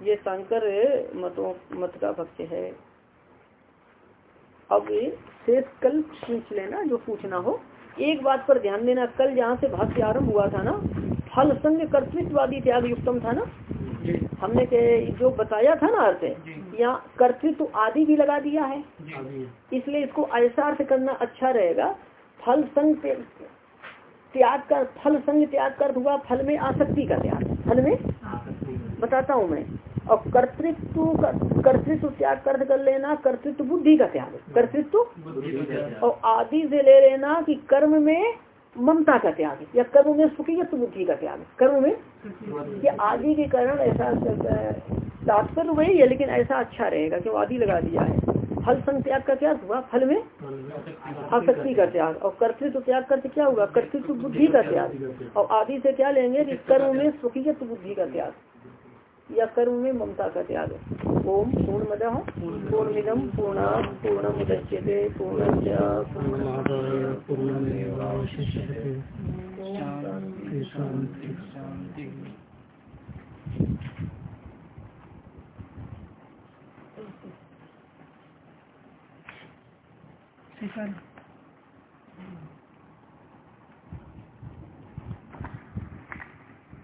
ये शंकर मतों मत का पक्ष है। अब शेष कल पूछ लेना जो पूछना हो। एक बात पर ध्यान देना कल जहाँ से भाष्य आरंभ हुआ था ना फल संग कर्तृत्ववादी त्याग युक्तम था ना? जी। हमने के जो बताया था ना अर्थ यहाँ कर्तृत्व आदि भी लगा दिया है। इसलिए इसको ऐसा अर्थ करना अच्छा रहेगा। फल संग त्याग का फल संग त्याग का अर्थ हुआ फल में आसक्ति का त्याग। फल में? बताता हूँ मैं। और कर्तृत्व कर्तृत्व त्याग कर लेना, कर्तृत्व बुद्धि का त्याग। कर्तृत्व। और आदि से ले लेना कि कर्म में ममता का त्याग या कर्म में सुखीयत्व बुद्धि का त्याग कर्म में? ये आदि के कारण ऐसा तात्पर्य वही है, लेकिन ऐसा अच्छा रहेगा क्यों आदि लगा दिया है। फल संग त्याग का क्या हुआ, फल में? आसक्ति का त्याग। और कर्तृत्व त्याग करके क्या होगा कर्तृत्व बुद्धि का त्याग। और आदि से क्या लेंगे कि कर्म में स्वकीयत्व बुद्धि का त्याग। या कर्म में ममता का त्याग ओम पूर्ण मद पूर्णमिदम पूर्णा पूर्ण मुदच्यते पूर्णस्य पूर्णमेवावशिष्यते